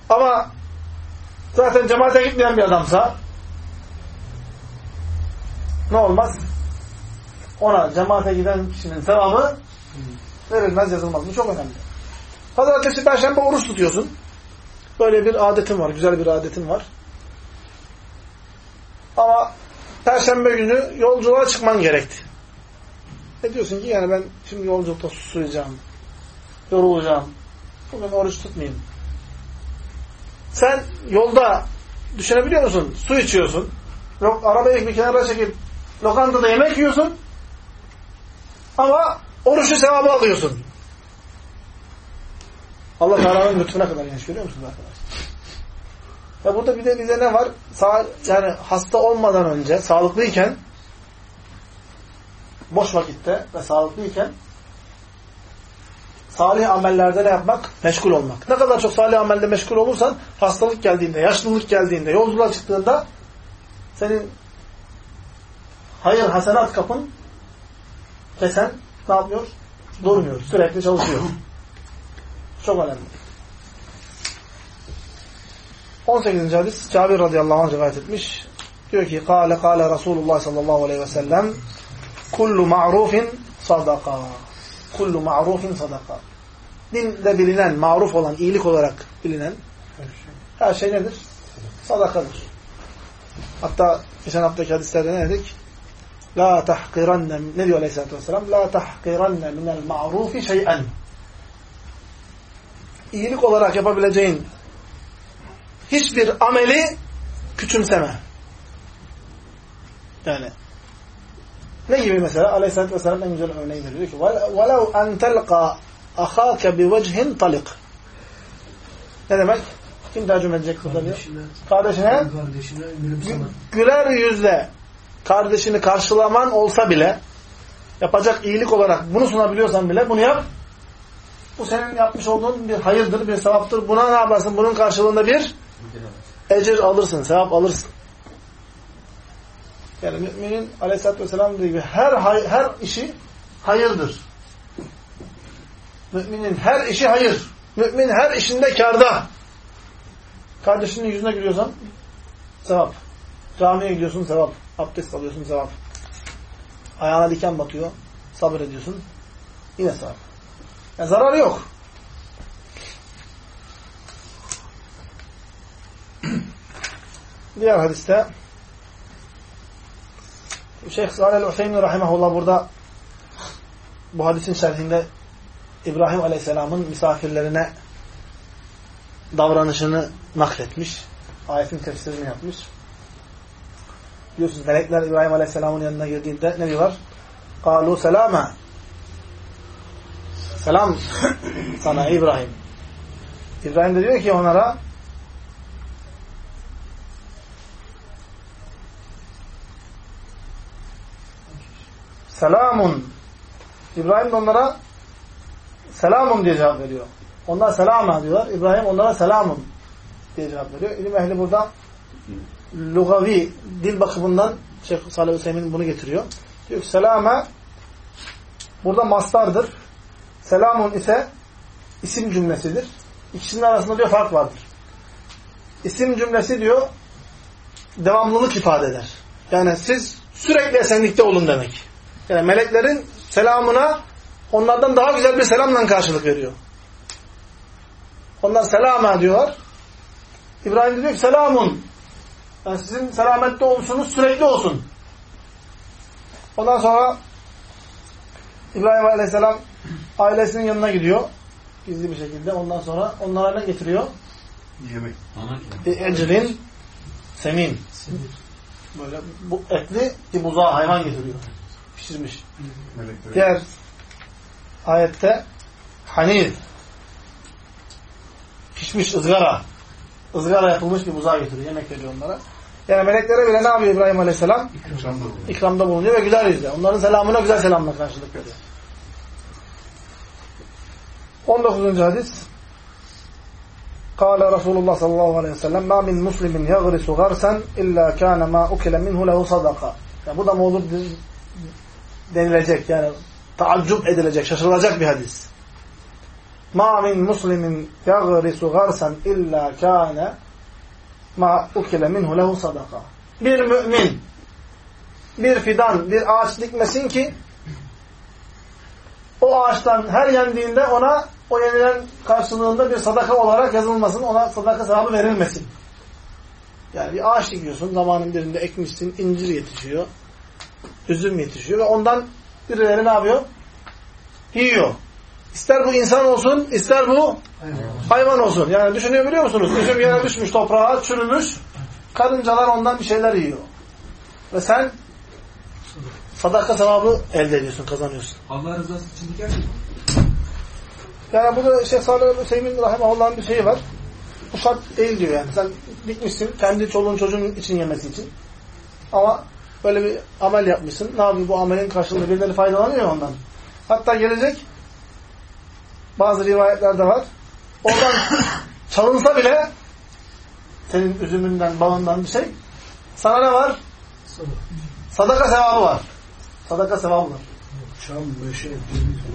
A: Ama zaten cemaate gitmeyen bir adamsa ne olmaz? Ona cemaate giden kişinin sevabı verilmez, yazılmaz. Bu çok önemli. Pazartesi, Perşembe oruç tutuyorsun. Böyle bir adetin var, güzel bir adetin var. Ama Perşembe günü yolculuğa çıkman gerekti. Ne diyorsun ki yani ben şimdi yolculukta susuyacağım, yorulacağım, bugün oruç tutmayayım. Sen yolda düşünebiliyor musun? Su içiyorsun. Yok arabayı bir kenara çekip lokantada yemek yiyorsun. Ama oruçlu sevabı alıyorsun. Allah Teala'nın lütfuna kadar genç görüyor musunuz arkadaşlar? Ya burada bir de bize ne var? Sa yani hasta olmadan önce, sağlıklıyken boş vakitte ve sağlıklıyken salih amellerde ne yapmak? Meşgul olmak. Ne kadar çok salih amelde meşgul olursan hastalık geldiğinde, yaşlılık geldiğinde, yolculuğa çıktığında senin hayır hasenat kapın kesen ne yapıyor? Durmuyor. Sürekli çalışıyor. Çok önemli. 18. hadis Cabir radıyallahu anh rivayet etmiş. Diyor ki Kale kale Resulullah sallallahu aleyhi ve sellem Kullu ma'rufin sadaka. Kullu ma'rufin sadaka. Dinde bilinen, maruf olan, iyilik olarak bilinen her şey nedir? Sadakadır. Hatta geçen haftaki hadislerde ne dedik? La tahkiranne ne diyor Aleyhisselatü Vesselam? La tahkiranne minel ma'rufi şey'en. İyilik olarak yapabileceğin hiçbir ameli küçümseme. Yani ne gibi mesela? Aleyhisselatü Vesselam en güzel örneği veriyor. Diyor ki وَلَوْ أَنْ تَلْقَى أَخَاكَ بِوَجْهٍ طَلِقٍ Ne demek? Kim tercüme edecek burada diyor? Kardeşine,
D: Kardeşine gülüp sana.
A: güler yüzle kardeşini karşılaman olsa bile yapacak iyilik olarak bunu sunabiliyorsan bile bunu yap. Bu senin yapmış olduğun bir hayırdır, bir sevaptır. Buna ne yaparsın? Bunun karşılığında bir ecir alırsın, sevap alırsın. Yani müminin aleyhissalatü vesselam gibi her, hay- her işi hayırdır. Müminin her işi hayır. Mümin her işinde kârda. Kardeşinin yüzüne gülüyorsan sevap. Camiye gidiyorsun sevap. Abdest alıyorsun sevap. Ayağına diken batıyor. Sabır ediyorsun. Yine sevap. Yani zararı yok. Diğer hadiste Şeyh Salih el-Hüseyin Rahimahullah burada bu hadisin şerhinde İbrahim Aleyhisselam'ın misafirlerine davranışını nakletmiş. Ayetin tefsirini yapmış. Biliyorsunuz melekler İbrahim Aleyhisselam'ın yanına girdiğinde ne diyorlar? قَالُوا selama. Selam sana İbrahim. İbrahim de diyor ki onlara Selamun. İbrahim de onlara selamun diye cevap veriyor. Onlar selama diyorlar. İbrahim onlara selamun diye cevap veriyor. İlim ehli burada lugavi dil bakımından Şeyh Salih Hüseyin bunu getiriyor. Diyor ki selama burada mastardır. Selamun ise isim cümlesidir. İkisinin arasında diyor fark vardır. İsim cümlesi diyor devamlılık ifade eder. Yani siz sürekli esenlikte olun demek. Yani meleklerin selamına onlardan daha güzel bir selamla karşılık veriyor. Onlar selama diyorlar. İbrahim diyor ki selamun. Yani sizin selamette oluşunuz sürekli olsun. Ondan sonra İbrahim Aleyhisselam ailesinin yanına gidiyor. Gizli bir şekilde. Ondan sonra onlara ne getiriyor?
D: Yemek.
A: Ecrin semin. Böyle bu etli ki buzağı hayvan getiriyor Pişirmiş.
D: Melekleri.
A: Diğer ayette hanir pişmiş ızgara ızgara yapılmış bir buzağı getiriyor. Yemek veriyor onlara. Yani meleklere bile ne yapıyor İbrahim Aleyhisselam?
D: İkramda bulunuyor.
A: İkramda bulunuyor ve güler yüzle. Onların selamına güzel selamla karşılık veriyor. 19. hadis قال رسول الله صلى الله عليه وسلم ما من مسلم يغرس غرسا إلا كان ما أكل منه له صدقة yani bu da mı olur denilecek yani taaccüp edilecek, şaşırılacak bir hadis. Ma min muslimin yagrisu garsan illa kana ma ukile minhu lehu sadaka. Bir mümin bir fidan, bir ağaç dikmesin ki o ağaçtan her yendiğinde ona o yenilen karşılığında bir sadaka olarak yazılmasın, ona sadaka sevabı verilmesin. Yani bir ağaç dikiyorsun, zamanın birinde ekmişsin, incir yetişiyor, üzüm yetişiyor ve ondan birileri ne yapıyor? Yiyor. İster bu insan olsun, ister bu hayvan olsun. Yani düşünüyor biliyor musunuz? Üzüm yere düşmüş toprağa, çürümüş, karıncalar ondan bir şeyler yiyor. Ve sen sadaka sevabı elde ediyorsun, kazanıyorsun.
E: Allah rızası için diker mi?
A: Yani burada Şeyh Salih Hüseyin Rahimahullah'ın bir şeyi var. Bu şart değil diyor yani. Sen dikmişsin kendi çoluğun çocuğun için yemesi için. Ama böyle bir amel yapmışsın. Ne yapıyor bu amelin karşılığında birileri faydalanıyor ondan. Hatta gelecek bazı rivayetlerde var. Oradan çalınsa bile senin üzümünden, bağından bir şey sana ne var? Sadaka sevabı var. Sadaka sevabı var.
D: Meşe, deniz.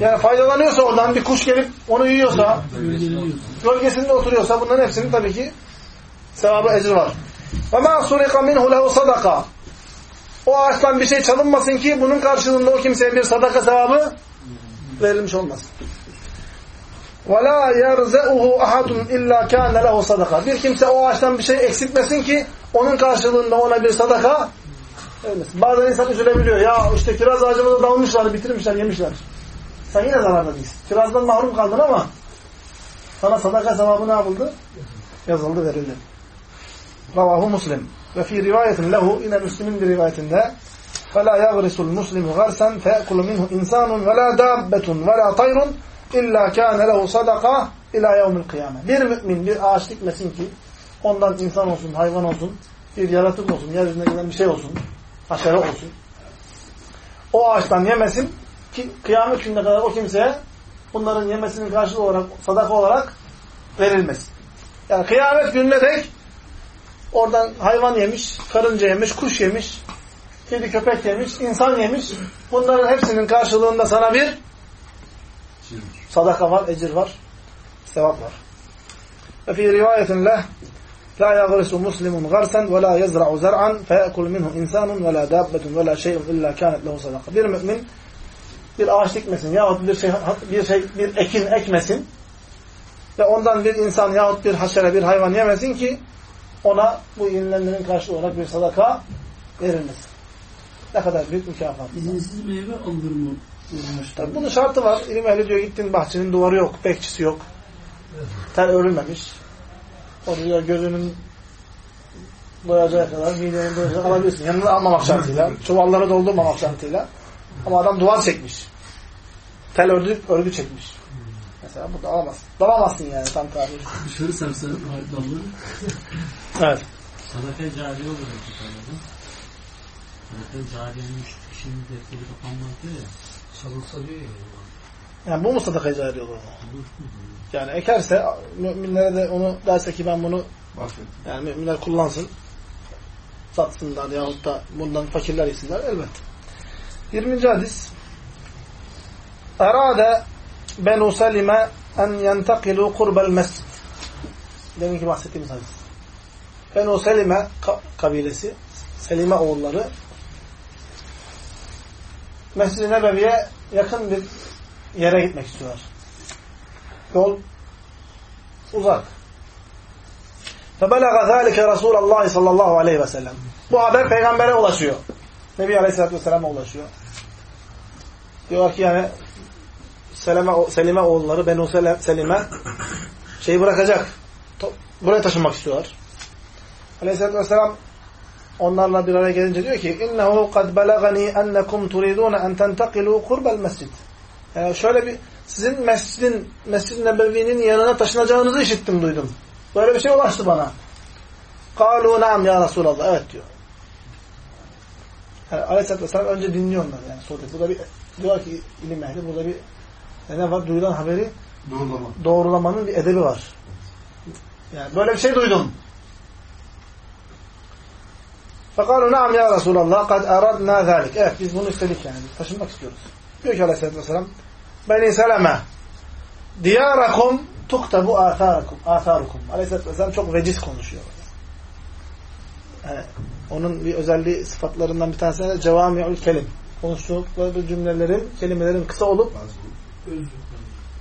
A: Yani faydalanıyorsa oradan bir kuş gelip onu yiyorsa, gölgesinde oturuyorsa bunların hepsinin tabii ki sevabı, ecri var. وَمَا سُرِقَ مِنْهُ لَهُ sadaka. O ağaçtan bir şey çalınmasın ki bunun karşılığında o kimseye bir sadaka sevabı verilmiş olmasın. وَلَا يَرْزَئُهُ أَحَدٌ اِلَّا كَانَ لَهُ sadaka. Bir kimse o ağaçtan bir şey eksiltmesin ki onun karşılığında ona bir sadaka verilmesin. Bazen insan üzülebiliyor. Ya işte kiraz ağacımızı dalmışlar, bitirmişler, yemişler. Sen yine zararda değilsin. Kirazdan mahrum kaldın ama sana sadaka sevabı ne yapıldı? Yazıldı, verildi. Ravahu Muslim. Ve fi rivayetin lehu, yine Müslim'in bir rivayetinde فَلَا يَغْرِسُ الْمُسْلِمُ غَرْسًا فَيَأْكُلُ مِنْهُ إِنْسَانٌ وَلَا دَابَّةٌ وَلَا طَيْرٌ اِلَّا كَانَ لَهُ صَدَقَةٌ اِلَى يَوْمِ الْقِيَامَةِ Bir mümin bir ağaç dikmesin ki ondan insan olsun, hayvan olsun, bir yaratık olsun, yeryüzünde giden bir şey olsun, haşere olsun. O ağaçtan yemesin ki kıyamet gününe kadar o kimseye bunların yemesinin karşılığı olarak, sadaka olarak verilmesin. Yani kıyamet gününe dek oradan hayvan yemiş, karınca yemiş, kuş yemiş, kedi köpek yemiş, insan yemiş. Bunların hepsinin karşılığında sana bir sadaka var, ecir var, sevap var. Ve fi rivayetin leh La yagrisu muslimun garsen ve la yezra'u zer'an feyekul minhu insanun ve la dabbetun ve la şeyun illa kânet lehu sadaka. Bir mümin bir ağaç dikmesin yahut bir şey bir şey bir ekin ekmesin ve ondan bir insan yahut bir haşere bir hayvan yemesin ki ona bu yenilenlerin karşılığı olarak bir sadaka verilmesin. Ne kadar büyük mükafat.
B: İzinsiz meyve alınır mı?
A: Tabii bunun şartı var. İlim ehli diyor gittin bahçenin duvarı yok, bekçisi yok. Tel örülmemiş. O diyor gözünün doyacağı kadar, midenin doyacağı kadar alabilirsin. Yanına almamak şartıyla, çuvalları doldurmamak şartıyla. Ama adam duvar çekmiş. Tel örgü, örgü çekmiş. Mesela burada alamazsın. Dalamazsın yani tam tabiri.
B: Dışarı sersen dalları
A: Evet.
B: sadaka cariye olur bu kadar. Sadaka cariyenin üç kişinin defteri kapanmaz diyor ya.
E: Sarılsa diyor ya.
A: Yani bu mu sadaka cari olur? Yani ekerse müminlere de onu derse ki ben bunu
D: Bahset.
A: yani müminler kullansın. Satsınlar yahut da bundan fakirler yesinler elbette. 20. hadis Erade Benu Selime en yentekilu kurbel mescid. Deminki bahsettiğimiz hadis. Benu Selime ka kabilesi, Selime oğulları Mescid-i Nebevi'ye yakın bir yere gitmek istiyorlar. Yol uzak. فَبَلَغَ ذَٰلِكَ رَسُولَ اللّٰهِ sallallahu aleyhi ve sellem. Bu haber peygambere ulaşıyor. Nebi Aleyhisselatü Vesselam'a ulaşıyor. Diyorlar ki yani Selime, Selime oğulları Benu Selime şeyi bırakacak. Buraya taşınmak istiyorlar. Aleyhisselatü Vesselam onlarla bir araya gelince diyor ki innehu kad belagani ennekum turidun en tentakilu kurbel mescid. Yani şöyle bir sizin mescidin Mescid-i Nebevi'nin yanına taşınacağınızı işittim duydum. Böyle bir şey ulaştı bana. Kalu naam ya Resulallah. Evet diyor. Yani Aleyhisselatü Vesselam önce dinliyor onları yani sohbet. Burada bir diyor ki ilim ehli burada bir ne var? Duyulan haberi
D: Doğrulama.
A: doğrulamanın bir edebi var. Yani böyle bir şey duydum. Fekalu naam ya Resulallah kad aradna zalik. Evet biz bunu istedik yani. Taşınmak istiyoruz. Diyor ki Aleyhisselatü Vesselam Beni Seleme diyarakum tuktabu atharukum. Atharukum. Aleyhisselatü Vesselam çok veciz konuşuyor. Yani onun bir özelliği sıfatlarından bir tanesi de cevami'ül kelim. Konuştukları cümlelerin, kelimelerin kısa olup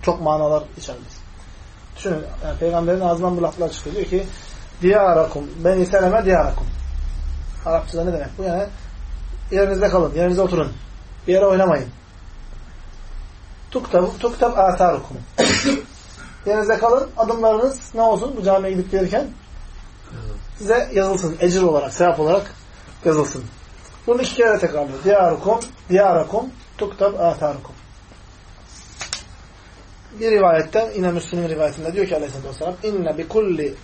A: çok manalar içermez. Düşünün, yani peygamberin ağzından bu laflar çıkıyor. Diyor ki, diyarakum, beni seleme diyarakum. Arapçada ne demek bu? Yani yerinizde kalın, yerinizde oturun. Bir yere oynamayın. Tuktab, tuktab atarukum. yerinizde kalın, adımlarınız ne olsun bu camiye gidip gelirken? Size yazılsın, ecir olarak, sevap olarak yazılsın. Bunu iki kere tekrarlıyor. Diyarukum, diyarakum, tuktab atarukum. Bir rivayette, yine Müslüm'ün rivayetinde diyor ki aleyhissalatü vesselam inne bi kulli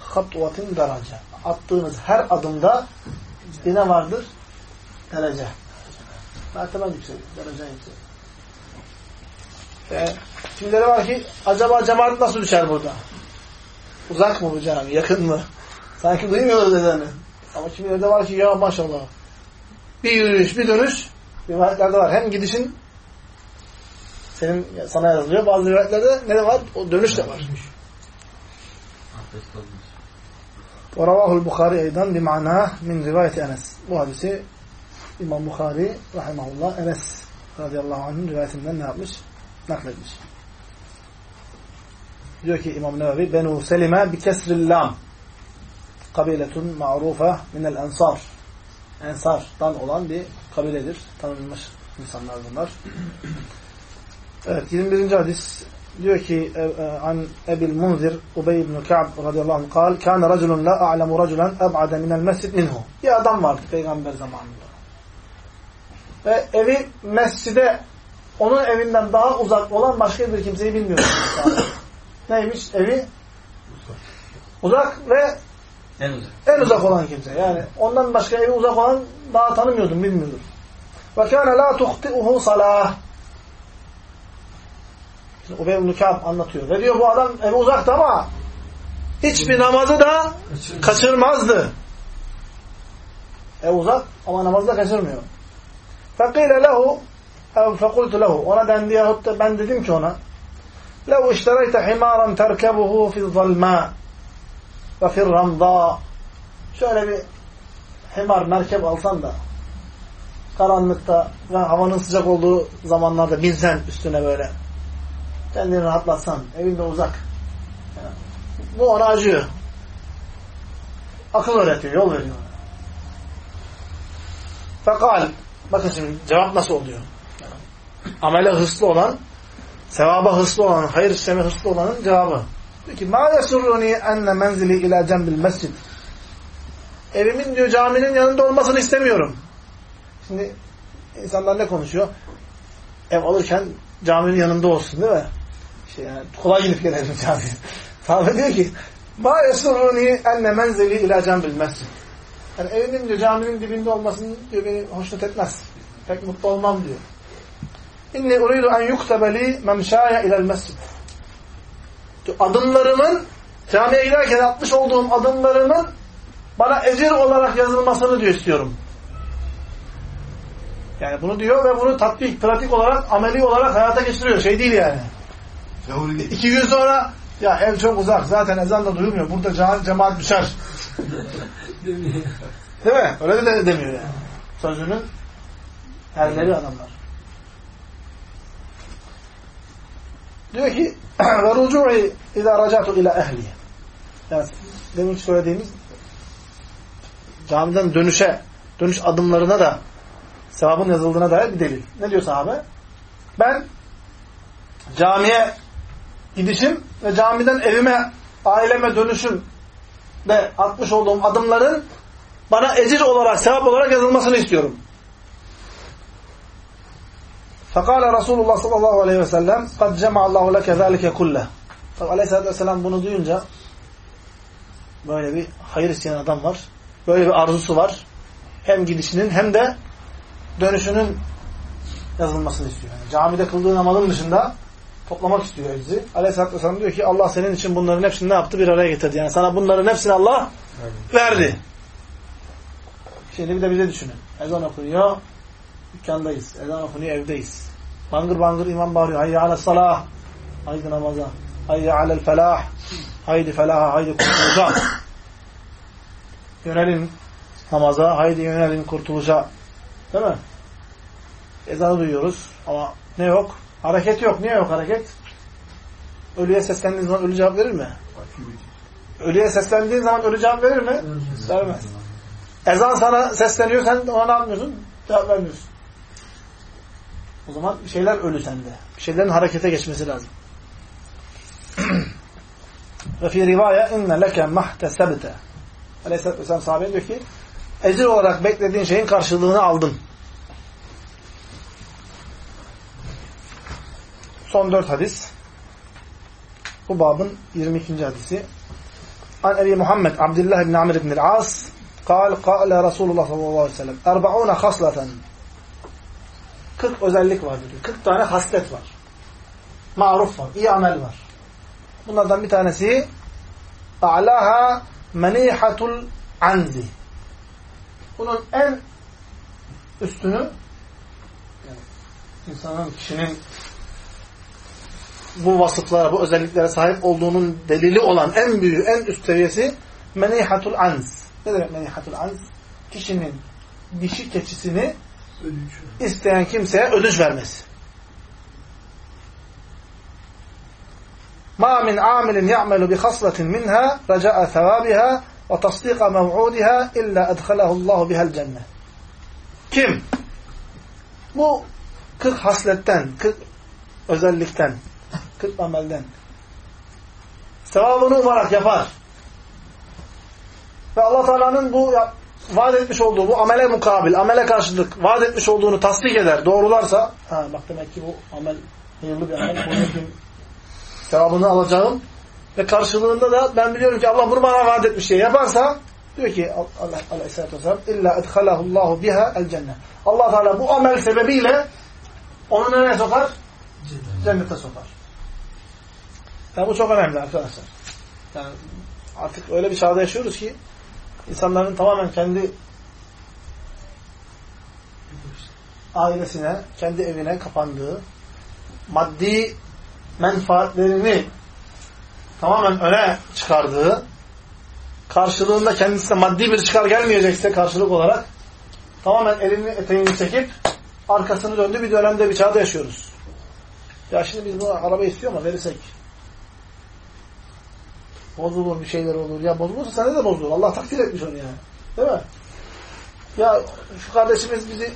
A: hatvatin derece. Attığınız her adımda bir ne vardır? Derece. Mertebe yükseliyor. Derece yükseliyor. Ve kimileri var ki acaba cemaat nasıl düşer burada? Uzak mı bu cami? Yakın mı? Sanki duymuyoruz ezanı. Ama kimileri de var ki ya maşallah. Bir yürüyüş, bir dönüş rivayetlerde var. Hem gidişin senin sana yazılıyor. Bazı rivayetlerde ne de var? O dönüş de var.
C: Ve ravahul
A: Bukhari eydan bi mana min rivayeti Enes. Bu hadisi İmam Bukhari rahimahullah Enes radıyallahu anh'ın rivayetinden ne yapmış? Nakletmiş. Diyor ki İmam Nevevi Benu Selime bi kesril lam kabiletun ma'rufa minel ensar. Ensardan olan bir kabiledir. Tanınmış insanlar bunlar. Evet 21. hadis diyor ki e, e, an Ebil Munzir Ubey ibn Ka'b radıyallahu anh kal kana raculun la a'lemu raculan eb'ade minel mescid minhu. Bir adam vardı peygamber zamanında. Ve evi mescide onun evinden daha uzak olan başka bir kimseyi bilmiyordu. Neymiş? Evi uzak ve
B: En uzak.
A: en uzak olan kimse. Yani ondan başka evi uzak olan daha tanımıyordum, bilmiyordum. Ve kâne lâ tuhti'uhu salâh. Ubey ibn Kâb anlatıyor. Ve diyor bu adam evi uzakta ama hiçbir namazı da kaçırmazdı. Ev uzak ama namazı da kaçırmıyor. فَقِيلَ lehu ev فَقُلْتُ lehu Ona dendi yahut da ben dedim ki ona لَوْ اِشْتَرَيْتَ حِمَارًا تَرْكَبُهُ فِي الظَّلْمَاءِ وَفِي الرَّمْضَاءِ Şöyle bir himar, merkep alsan da karanlıkta ve havanın sıcak olduğu zamanlarda binsen üstüne böyle kendini rahatlatsan, evinde uzak. Yani bu ona acıyor. Akıl öğretiyor, yol veriyor. Fekal, bakın şimdi cevap nasıl oluyor? Amele hırslı olan, sevaba hırslı olan, hayır işleme hırslı olanın cevabı. Diyor ki, مَا يَسُرُّنِي اَنَّ مَنْزِلِي اِلَى جَنْبِ الْمَسْجِدِ Evimin diyor caminin yanında olmasını istemiyorum. Şimdi insanlar ne konuşuyor? Ev alırken caminin yanında olsun değil mi? şey yani kolay gidip gelelim camiye. Sahabe diyor ki Ma esurruni enne menzili ila cembil mescid. Yani evimin diyor caminin dibinde olmasını diyor beni hoşnut etmez. Pek mutlu olmam diyor. İnni uridu en yuktebeli memşaya ilel mescid. Adımlarımın camiye giderken atmış olduğum adımlarımın bana ecir olarak yazılmasını diyor istiyorum. Yani bunu diyor ve bunu tatbik, pratik olarak, ameli olarak hayata geçiriyor. Şey değil yani. İki gün sonra ya ev çok uzak zaten ezan da duyulmuyor. Burada cema cemaat düşer. Değil mi? Öyle de demiyor yani. Sözünün erleri adamlar. Diyor ki ve rucu'i izâ racatu ila ehli. Yani demin söylediğimiz camiden dönüşe, dönüş adımlarına da sevabın yazıldığına dair bir delil. Ne diyor sahabe? Ben camiye gidişim ve camiden evime, aileme dönüşüm ve atmış olduğum adımların bana ecir olarak, sevap olarak yazılmasını istiyorum. Fekale Resulullah sallallahu aleyhi ve sellem kad cema'allahu leke zâlike kulle. Tabi aleyhissalatü vesselam bunu duyunca böyle bir hayır isteyen adam var. Böyle bir arzusu var. Hem gidişinin hem de dönüşünün yazılmasını istiyor. Yani camide kıldığı namazın dışında toplamak istiyor eczi. Aleyhisselatü Vesselam diyor ki Allah senin için bunların hepsini ne yaptı? Bir araya getirdi. Yani sana bunların hepsini Allah verdi. Şimdi bir de bize düşünün. Ezan okunuyor, dükkandayız. Ezan okunuyor, evdeyiz. Bangır bangır imam bağırıyor. Haydi ala salah. Haydi namaza. Haydi alel felah. Haydi felaha, haydi kurtuluşa. Yönelin namaza, haydi yönelin kurtuluşa. Değil mi? Ezanı duyuyoruz ama ne yok? Hareket yok. Niye yok hareket? Ölüye seslendiğin zaman ölü cevap verir mi? Ölüye seslendiğin zaman ölü cevap verir mi? Vermez. Ezan sana sesleniyor, sen ona ne yapmıyorsun? Cevap vermiyorsun. O zaman bir şeyler ölü sende. Bir şeylerin harekete geçmesi lazım. Ve fi rivaya inne leke mahtesebte. Aleyhisselatü Vesselam sahabeye diyor ki ecir olarak beklediğin şeyin karşılığını aldın. Son dört hadis. Bu babın 22. hadisi. An Ebi Muhammed Abdullah ibn Amr ibn al-As قال قال Resulullah sallallahu aleyhi ve sellem Erbauna haslaten 40 özellik var diyor. 40 tane haslet var. Maruf var. iyi amel var. Bunlardan bir tanesi a'laha manihatul anzi. Bunun en üstünü yani insanın, kişinin bu vasıflara, bu özelliklere sahip olduğunun delili olan en büyüğü, en üst seviyesi menihatul anz. Ne demek menihatul anz? Kişinin dişi keçisini isteyen kimseye ödünç vermesi. Amilin ya'melu bi haslatin minha raca'a thawabiha ve tasdika mev'udiha illa edhalahu Allahu biha'l cennet. Kim? Bu 40 hasletten, 40 özellikten, 40 amelden sevabını umarak yapar. Ve Allah Teala'nın bu vaat etmiş olduğu, bu amele mukabil, amele karşılık vaat etmiş olduğunu tasdik eder, doğrularsa, ha bak demek ki bu amel hayırlı bir amel, bunun sevabını alacağım ve karşılığında da ben biliyorum ki Allah bunu bana vaat etmiş şey yaparsa, diyor ki Allah Aleyhisselatü Vesselam illa edhalahullahu biha el cennet. Allah Teala bu amel sebebiyle onu nereye sokar? Cennete sokar. Yani bu çok önemli arkadaşlar. Yani artık öyle bir çağda yaşıyoruz ki insanların tamamen kendi ailesine, kendi evine kapandığı, maddi menfaatlerini tamamen öne çıkardığı, karşılığında kendisine maddi bir çıkar gelmeyecekse karşılık olarak tamamen elini eteğini çekip arkasını döndü bir dönemde bir çağda yaşıyoruz. Ya şimdi biz bu araba istiyor ama verirsek bozulur bir şeyler olur. Ya bozulursa sende de bozulur. Allah takdir etmiş onu yani. Değil mi? Ya şu kardeşimiz bizi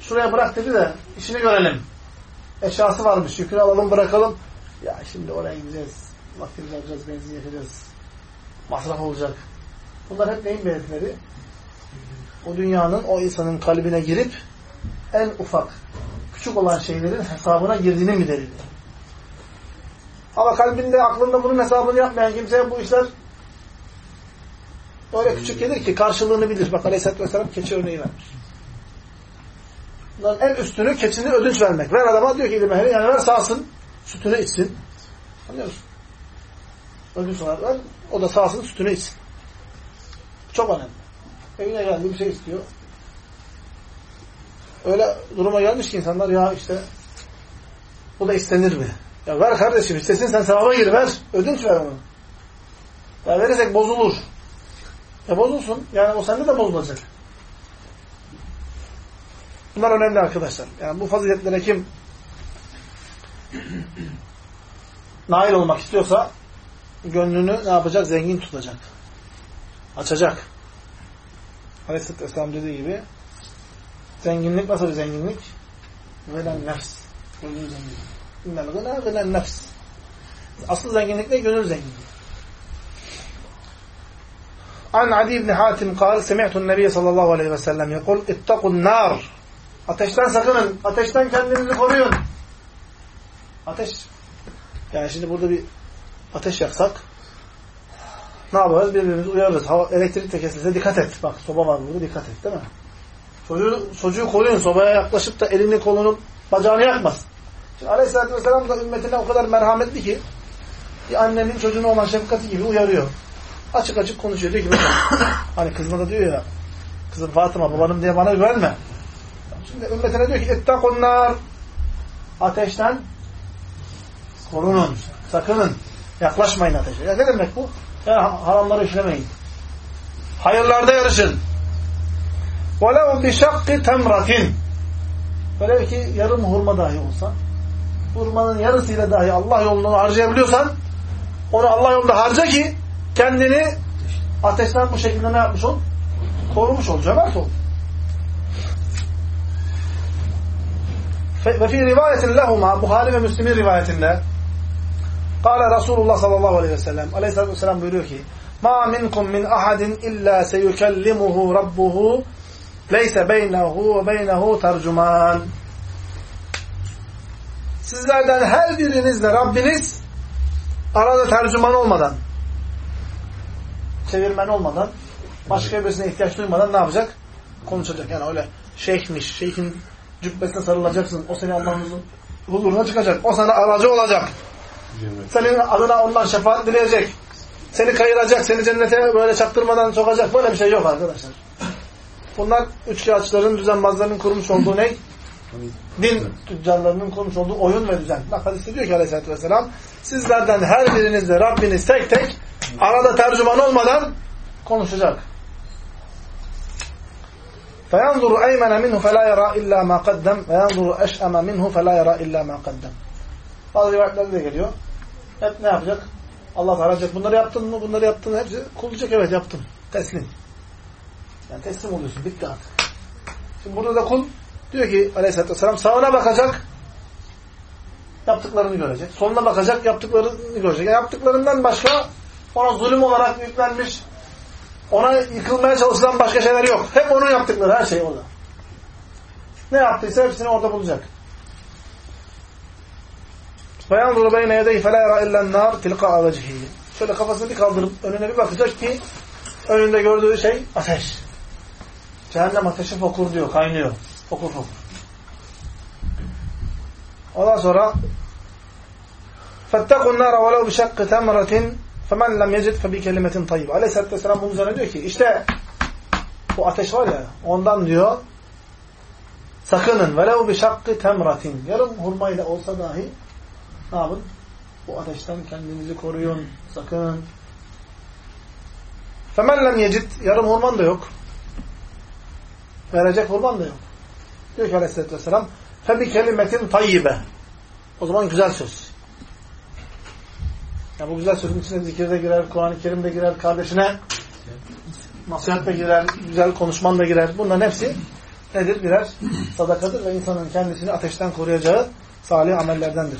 A: şuraya bırak dedi de işini görelim. Eşyası varmış. Yükünü alalım bırakalım. Ya şimdi oraya gideceğiz. Vaktimizi alacağız. Benzin yakacağız. Masraf olacak. Bunlar hep neyin belirtileri? O dünyanın o insanın kalbine girip en ufak küçük olan şeylerin hesabına girdiğinin bir delili. Ama kalbinde, aklında bunun hesabını yapmayan kimseye bu işler öyle küçük gelir ki karşılığını bilir. Bak Aleyhisselatü Vesselam keçi örneği vermiş. Bunların en üstünü keçini ödünç vermek. Ver adama diyor ki ilim ehli, yani ver sağsın, sütünü içsin. Anlıyor musun? Ödünç olarak ver, o da sağsın, sütünü içsin. Çok önemli. Evine geldi bir şey istiyor. Öyle duruma gelmiş ki insanlar ya işte bu da istenir mi? Ya ver kardeşim istesin sen sevaba gir ver. Ödünç ver onu. Ya verirsek bozulur. Ya bozulsun. Yani o sende de bozulacak. Bunlar önemli arkadaşlar. Yani bu faziletlere kim nail olmak istiyorsa gönlünü ne yapacak? Zengin tutacak. Açacak. Aleyhisselatü Vesselam dediği gibi zenginlik nasıl bir zenginlik? Velen nefs. Gönül zenginlik. İnnel gına gınen nefs. Asıl zenginlik de gönül zenginliği. An Adi ibn Hatim kal, semi'tun nebiye sallallahu aleyhi ve sellem yekul, ittakun nar. Ateşten sakının. Ateşten kendinizi koruyun. Ateş. Yani şimdi burada bir ateş yaksak ne yaparız? Birbirimizi uyarırız. Hava, elektrik de kesilse dikkat et. Bak soba var burada dikkat et değil mi? Çocuğu, çocuğu koruyun. Sobaya yaklaşıp da elini kolunu bacağını yakmaz. Şimdi Aleyhisselatü Vesselam da ümmetine o kadar merhametli ki bir annenin çocuğuna olan şefkati gibi uyarıyor. Açık açık konuşuyor. Diyor ki hani kızına da diyor ya kızım Fatıma babanım diye bana güvenme. Şimdi ümmetine diyor ki ettakunnar ateşten korunun. Sakının. Yaklaşmayın ateşe. Ya ne demek bu? Ya haramları işlemeyin. Hayırlarda yarışın. وَلَوْ بِشَقِّ تَمْرَةٍ Velev ki yarım hurma dahi olsa, hurmanın yarısıyla dahi Allah yolunu harcayabiliyorsan, onu Allah yolunda harca ki kendini ateşten bu şekilde ne yapmış ol? Korumuş ol, cömert ol. Ve fi rivayetin lehuma, Buhari ve Müslim'in rivayetinde Kale Resulullah sallallahu aleyhi ve sellem aleyhissalatü vesselam buyuruyor ki Ma minkum min ahadin illa seyukellimuhu rabbuhu leyse beynehu ve beynehu tercüman Sizlerden her birinizle Rabbiniz arada tercüman olmadan çevirmen olmadan başka birisine ihtiyaç duymadan ne yapacak? Konuşacak. Yani öyle şeyhmiş, şeyhin cübbesine sarılacaksın. O seni Allah'ın huzuruna çıkacak. O sana aracı olacak. Senin adına ondan şefaat dileyecek. Seni kayıracak, seni cennete böyle çaktırmadan sokacak. Böyle bir şey yok arkadaşlar. Bunlar üçkağıtçıların, düzenbazların kurmuş olduğu ne? Din tüccarlarının kurmuş olduğu oyun ve düzen. Bak hadiste diyor ki aleyhissalatü vesselam sizlerden her birinizle Rabbiniz tek tek arada tercüman olmadan konuşacak. فَيَنْظُرُ اَيْمَنَ مِنْهُ فَلَا يَرَى اِلَّا مَا قَدَّمْ وَيَنْظُرُ اَشْأَمَ مِنْهُ فَلَا يَرَى اِلَّا مَا قَدَّمْ Bazı rivayetlerde de geliyor. Hep ne yapacak? Allah arayacak. Bunları yaptın mı? Bunları yaptın mı? Hepsi kul diyecek evet yaptım. Teslim. Yani teslim oluyorsun. Bitti artık. Şimdi burada da kul diyor ki aleyhissalatü vesselam sağına bakacak yaptıklarını görecek. Soluna bakacak yaptıklarını görecek. Yani yaptıklarından başka ona zulüm olarak yüklenmiş ona yıkılmaya çalışılan başka şeyler yok. Hep onun yaptıkları her şey orada. Ne yaptıysa hepsini orada bulacak. فَيَنْظُرُ بَيْنَ يَدَيْهِ فَلَا يَرَى اِلَّا النَّارِ تِلْقَى وَجْهِهِ Şöyle kafasını bir kaldırıp önüne bir bakacak ki önünde gördüğü şey ateş. Cehennem ateşi fokur diyor, kaynıyor. Fokur fokur. Ondan sonra فَاتَّقُوا النَّارَ وَلَوْ بِشَقِّ تَمْرَةٍ فَمَنْ لَمْ يَجِدْ فَبِكَلِمَةٍ طَيِّبٍ Aleyhisselatü Vesselam bunun üzerine diyor ki işte bu ateş var ya ondan diyor sakının velev bir şakkı temratin yarım hurmayla olsa dahi ne yapın? Bu ateşten kendinizi koruyun. Sakın. فَمَنْ لَمْ يَجِدْ Yarım hurman da yok. Verecek hurman da yok. Diyor ki aleyhissalatü vesselam فَبِ kelimetin tayyibe. O zaman güzel söz. Yani bu güzel sözün içine zikirde girer, Kur'an-ı Kerim de girer, kardeşine nasihat da girer, güzel konuşman da girer. Bunların hepsi nedir? Birer sadakadır ve insanın kendisini ateşten koruyacağı salih amellerdendir.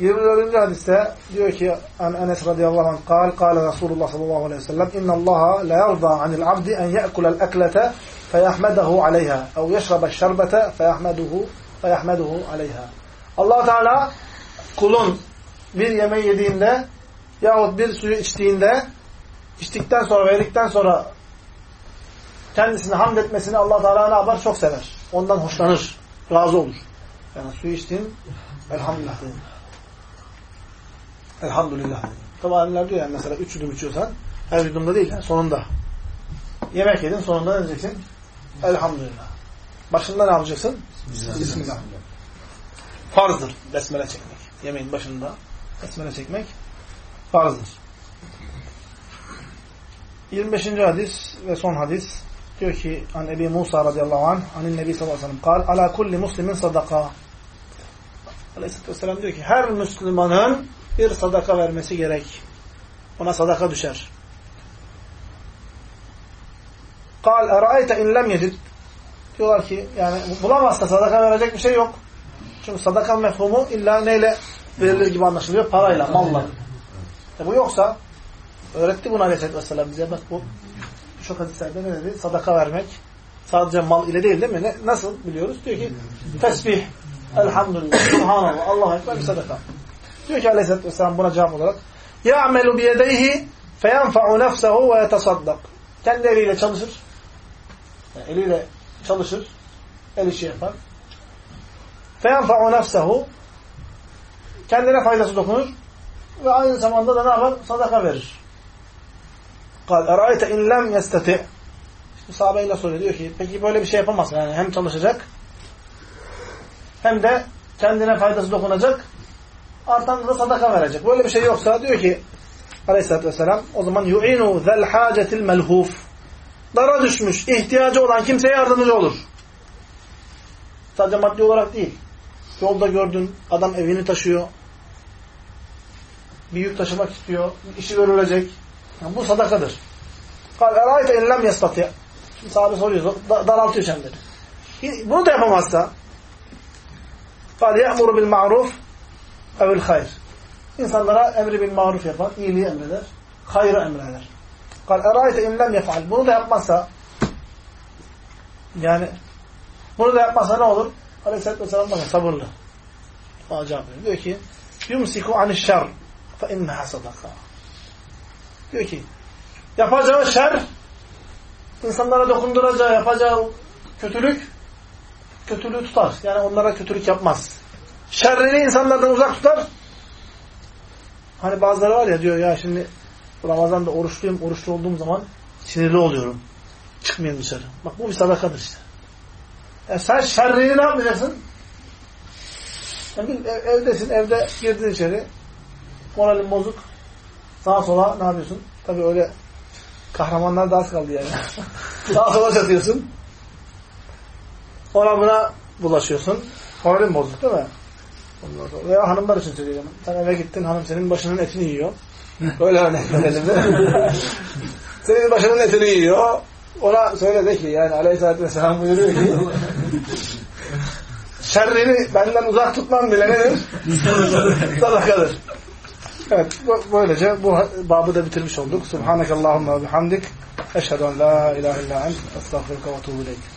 A: 24. hadiste diyor ki An Enes radıyallahu anh kal, kal Resulullah sallallahu aleyhi ve sellem innallaha la yarda anil abdi en ye'kulel eklete feyahmedahu aleyha ev yeşrabe şerbete feyahmeduhu feyahmeduhu aleyha Allah Teala kulun bir yemeği yediğinde yahut bir suyu içtiğinde içtikten sonra verdikten sonra kendisine hamd etmesini Allah Teala ne yapar? Çok sever. Ondan hoşlanır. Razı olur. Yani suyu içtin elhamdülillah dedin. Elhamdülillah dedin. Tabi alimler diyor yani mesela üç yudum içiyorsan her yudumda değil, sonunda. Yemek yedin sonunda ne diyeceksin? Elhamdülillah. Başında ne yapacaksın? Bismillah. Bismillah. Farzdır besmele çekmek. Yemeğin başında besmele çekmek farzdır. 25. hadis ve son hadis diyor ki an Ebi Musa radıyallahu anh anin Nebi sallallahu aleyhi ve sellem kal ala kulli muslimin sadaka Aleyhisselatü vesselam diyor ki her Müslümanın bir sadaka vermesi gerek. Ona sadaka düşer. Kal erayte in lem yecid diyorlar ki yani bulamazsa sadaka verecek bir şey yok. Çünkü sadaka mefhumu illa neyle verilir gibi anlaşılıyor? Parayla, malla. E bu yoksa öğretti bunu Aleyhisselatü Vesselam bize. Bak bu çok hadislerde ne dedi? Sadaka vermek sadece mal ile değil değil mi? Ne, nasıl biliyoruz? Diyor ki tesbih, elhamdülillah, subhanallah, Allah'a ekber bir sadaka. Diyor ki Aleyhisselatü Vesselam buna cevap olarak يَعْمَلُ بِيَدَيْهِ فَيَنْفَعُ نَفْسَهُ وَيَتَصَدَّقْ Kendi eliyle çalışır. Yani eliyle çalışır. El işi yapar. فَيَنْفَعُ نَفْسَهُ Kendine faydası dokunur. Ve aynı zamanda da ne yapar? Sadaka verir. قال اَرَأَيْتَ اِنْ لَمْ يَسْتَتِعْ İşte sahabeyle soruyor. Diyor ki peki böyle bir şey yapamaz. Yani hem çalışacak hem de kendine faydası dokunacak artan da sadaka verecek. Böyle bir şey yoksa diyor ki Aleyhisselatü Vesselam o zaman yu'inu zel hacetil melhuf dara düşmüş, ihtiyacı olan kimseye yardımcı olur. Sadece maddi olarak değil. Yolda gördün, adam evini taşıyor. Bir yük taşımak istiyor. işi görülecek. Yani bu sadakadır. قال اَرَايْتَ اِنْ لَمْ يَسْتَطِيَ Şimdi sahabe soruyor, da- daraltıyor kendileri. Bunu da yapamazsa قال يَأْمُرُ بِالْمَعْرُوفِ اَوِ الْخَيْرِ İnsanlara emri bil maruf yapan, iyiliği emreder, hayrı emreder. قال اَرَايْتَ اِنْ لَمْ يَفْعَلْ Bunu da yapmazsa yani bunu da yapmazsa ne olur? Aleyhisselatü Vesselam bakın sabırlı. Acayip. Diyor ki yumsiku aniş şer fe inneha sadaka. Diyor ki yapacağı şer insanlara dokunduracağı, yapacağı kötülük kötülüğü tutar. Yani onlara kötülük yapmaz. Şerrini insanlardan uzak tutar. Hani bazıları var ya diyor ya şimdi Ramazan'da oruçluyum, oruçlu olduğum zaman sinirli oluyorum. Çıkmayayım dışarı. Bak bu bir sadakadır işte. Yani sen şerrini ne yapmayacaksın? Yani ev- evdesin, evde girdin içeri. Moralin bozuk. Sağa sola ne yapıyorsun? Tabii öyle kahramanlar da az kaldı yani. Sağa sola çatıyorsun. Ona buna bulaşıyorsun. Moralin bozuk değil mi? Veya hanımlar için söylüyorum. Sen eve gittin, hanım senin başının etini yiyor. Böyle örnek verelim de. senin başının etini yiyor. Ona söyle de ki yani aleyhissalatü vesselam buyuruyor ki şerrini benden uzak tutmam bile nedir? Sadakadır. Evet, böylece bu babı da bitirmiş olduk. Subhanakallahumma ve bihamdik. Eşhedü en la ilahe illa ent. Estağfirullah ve ileyk.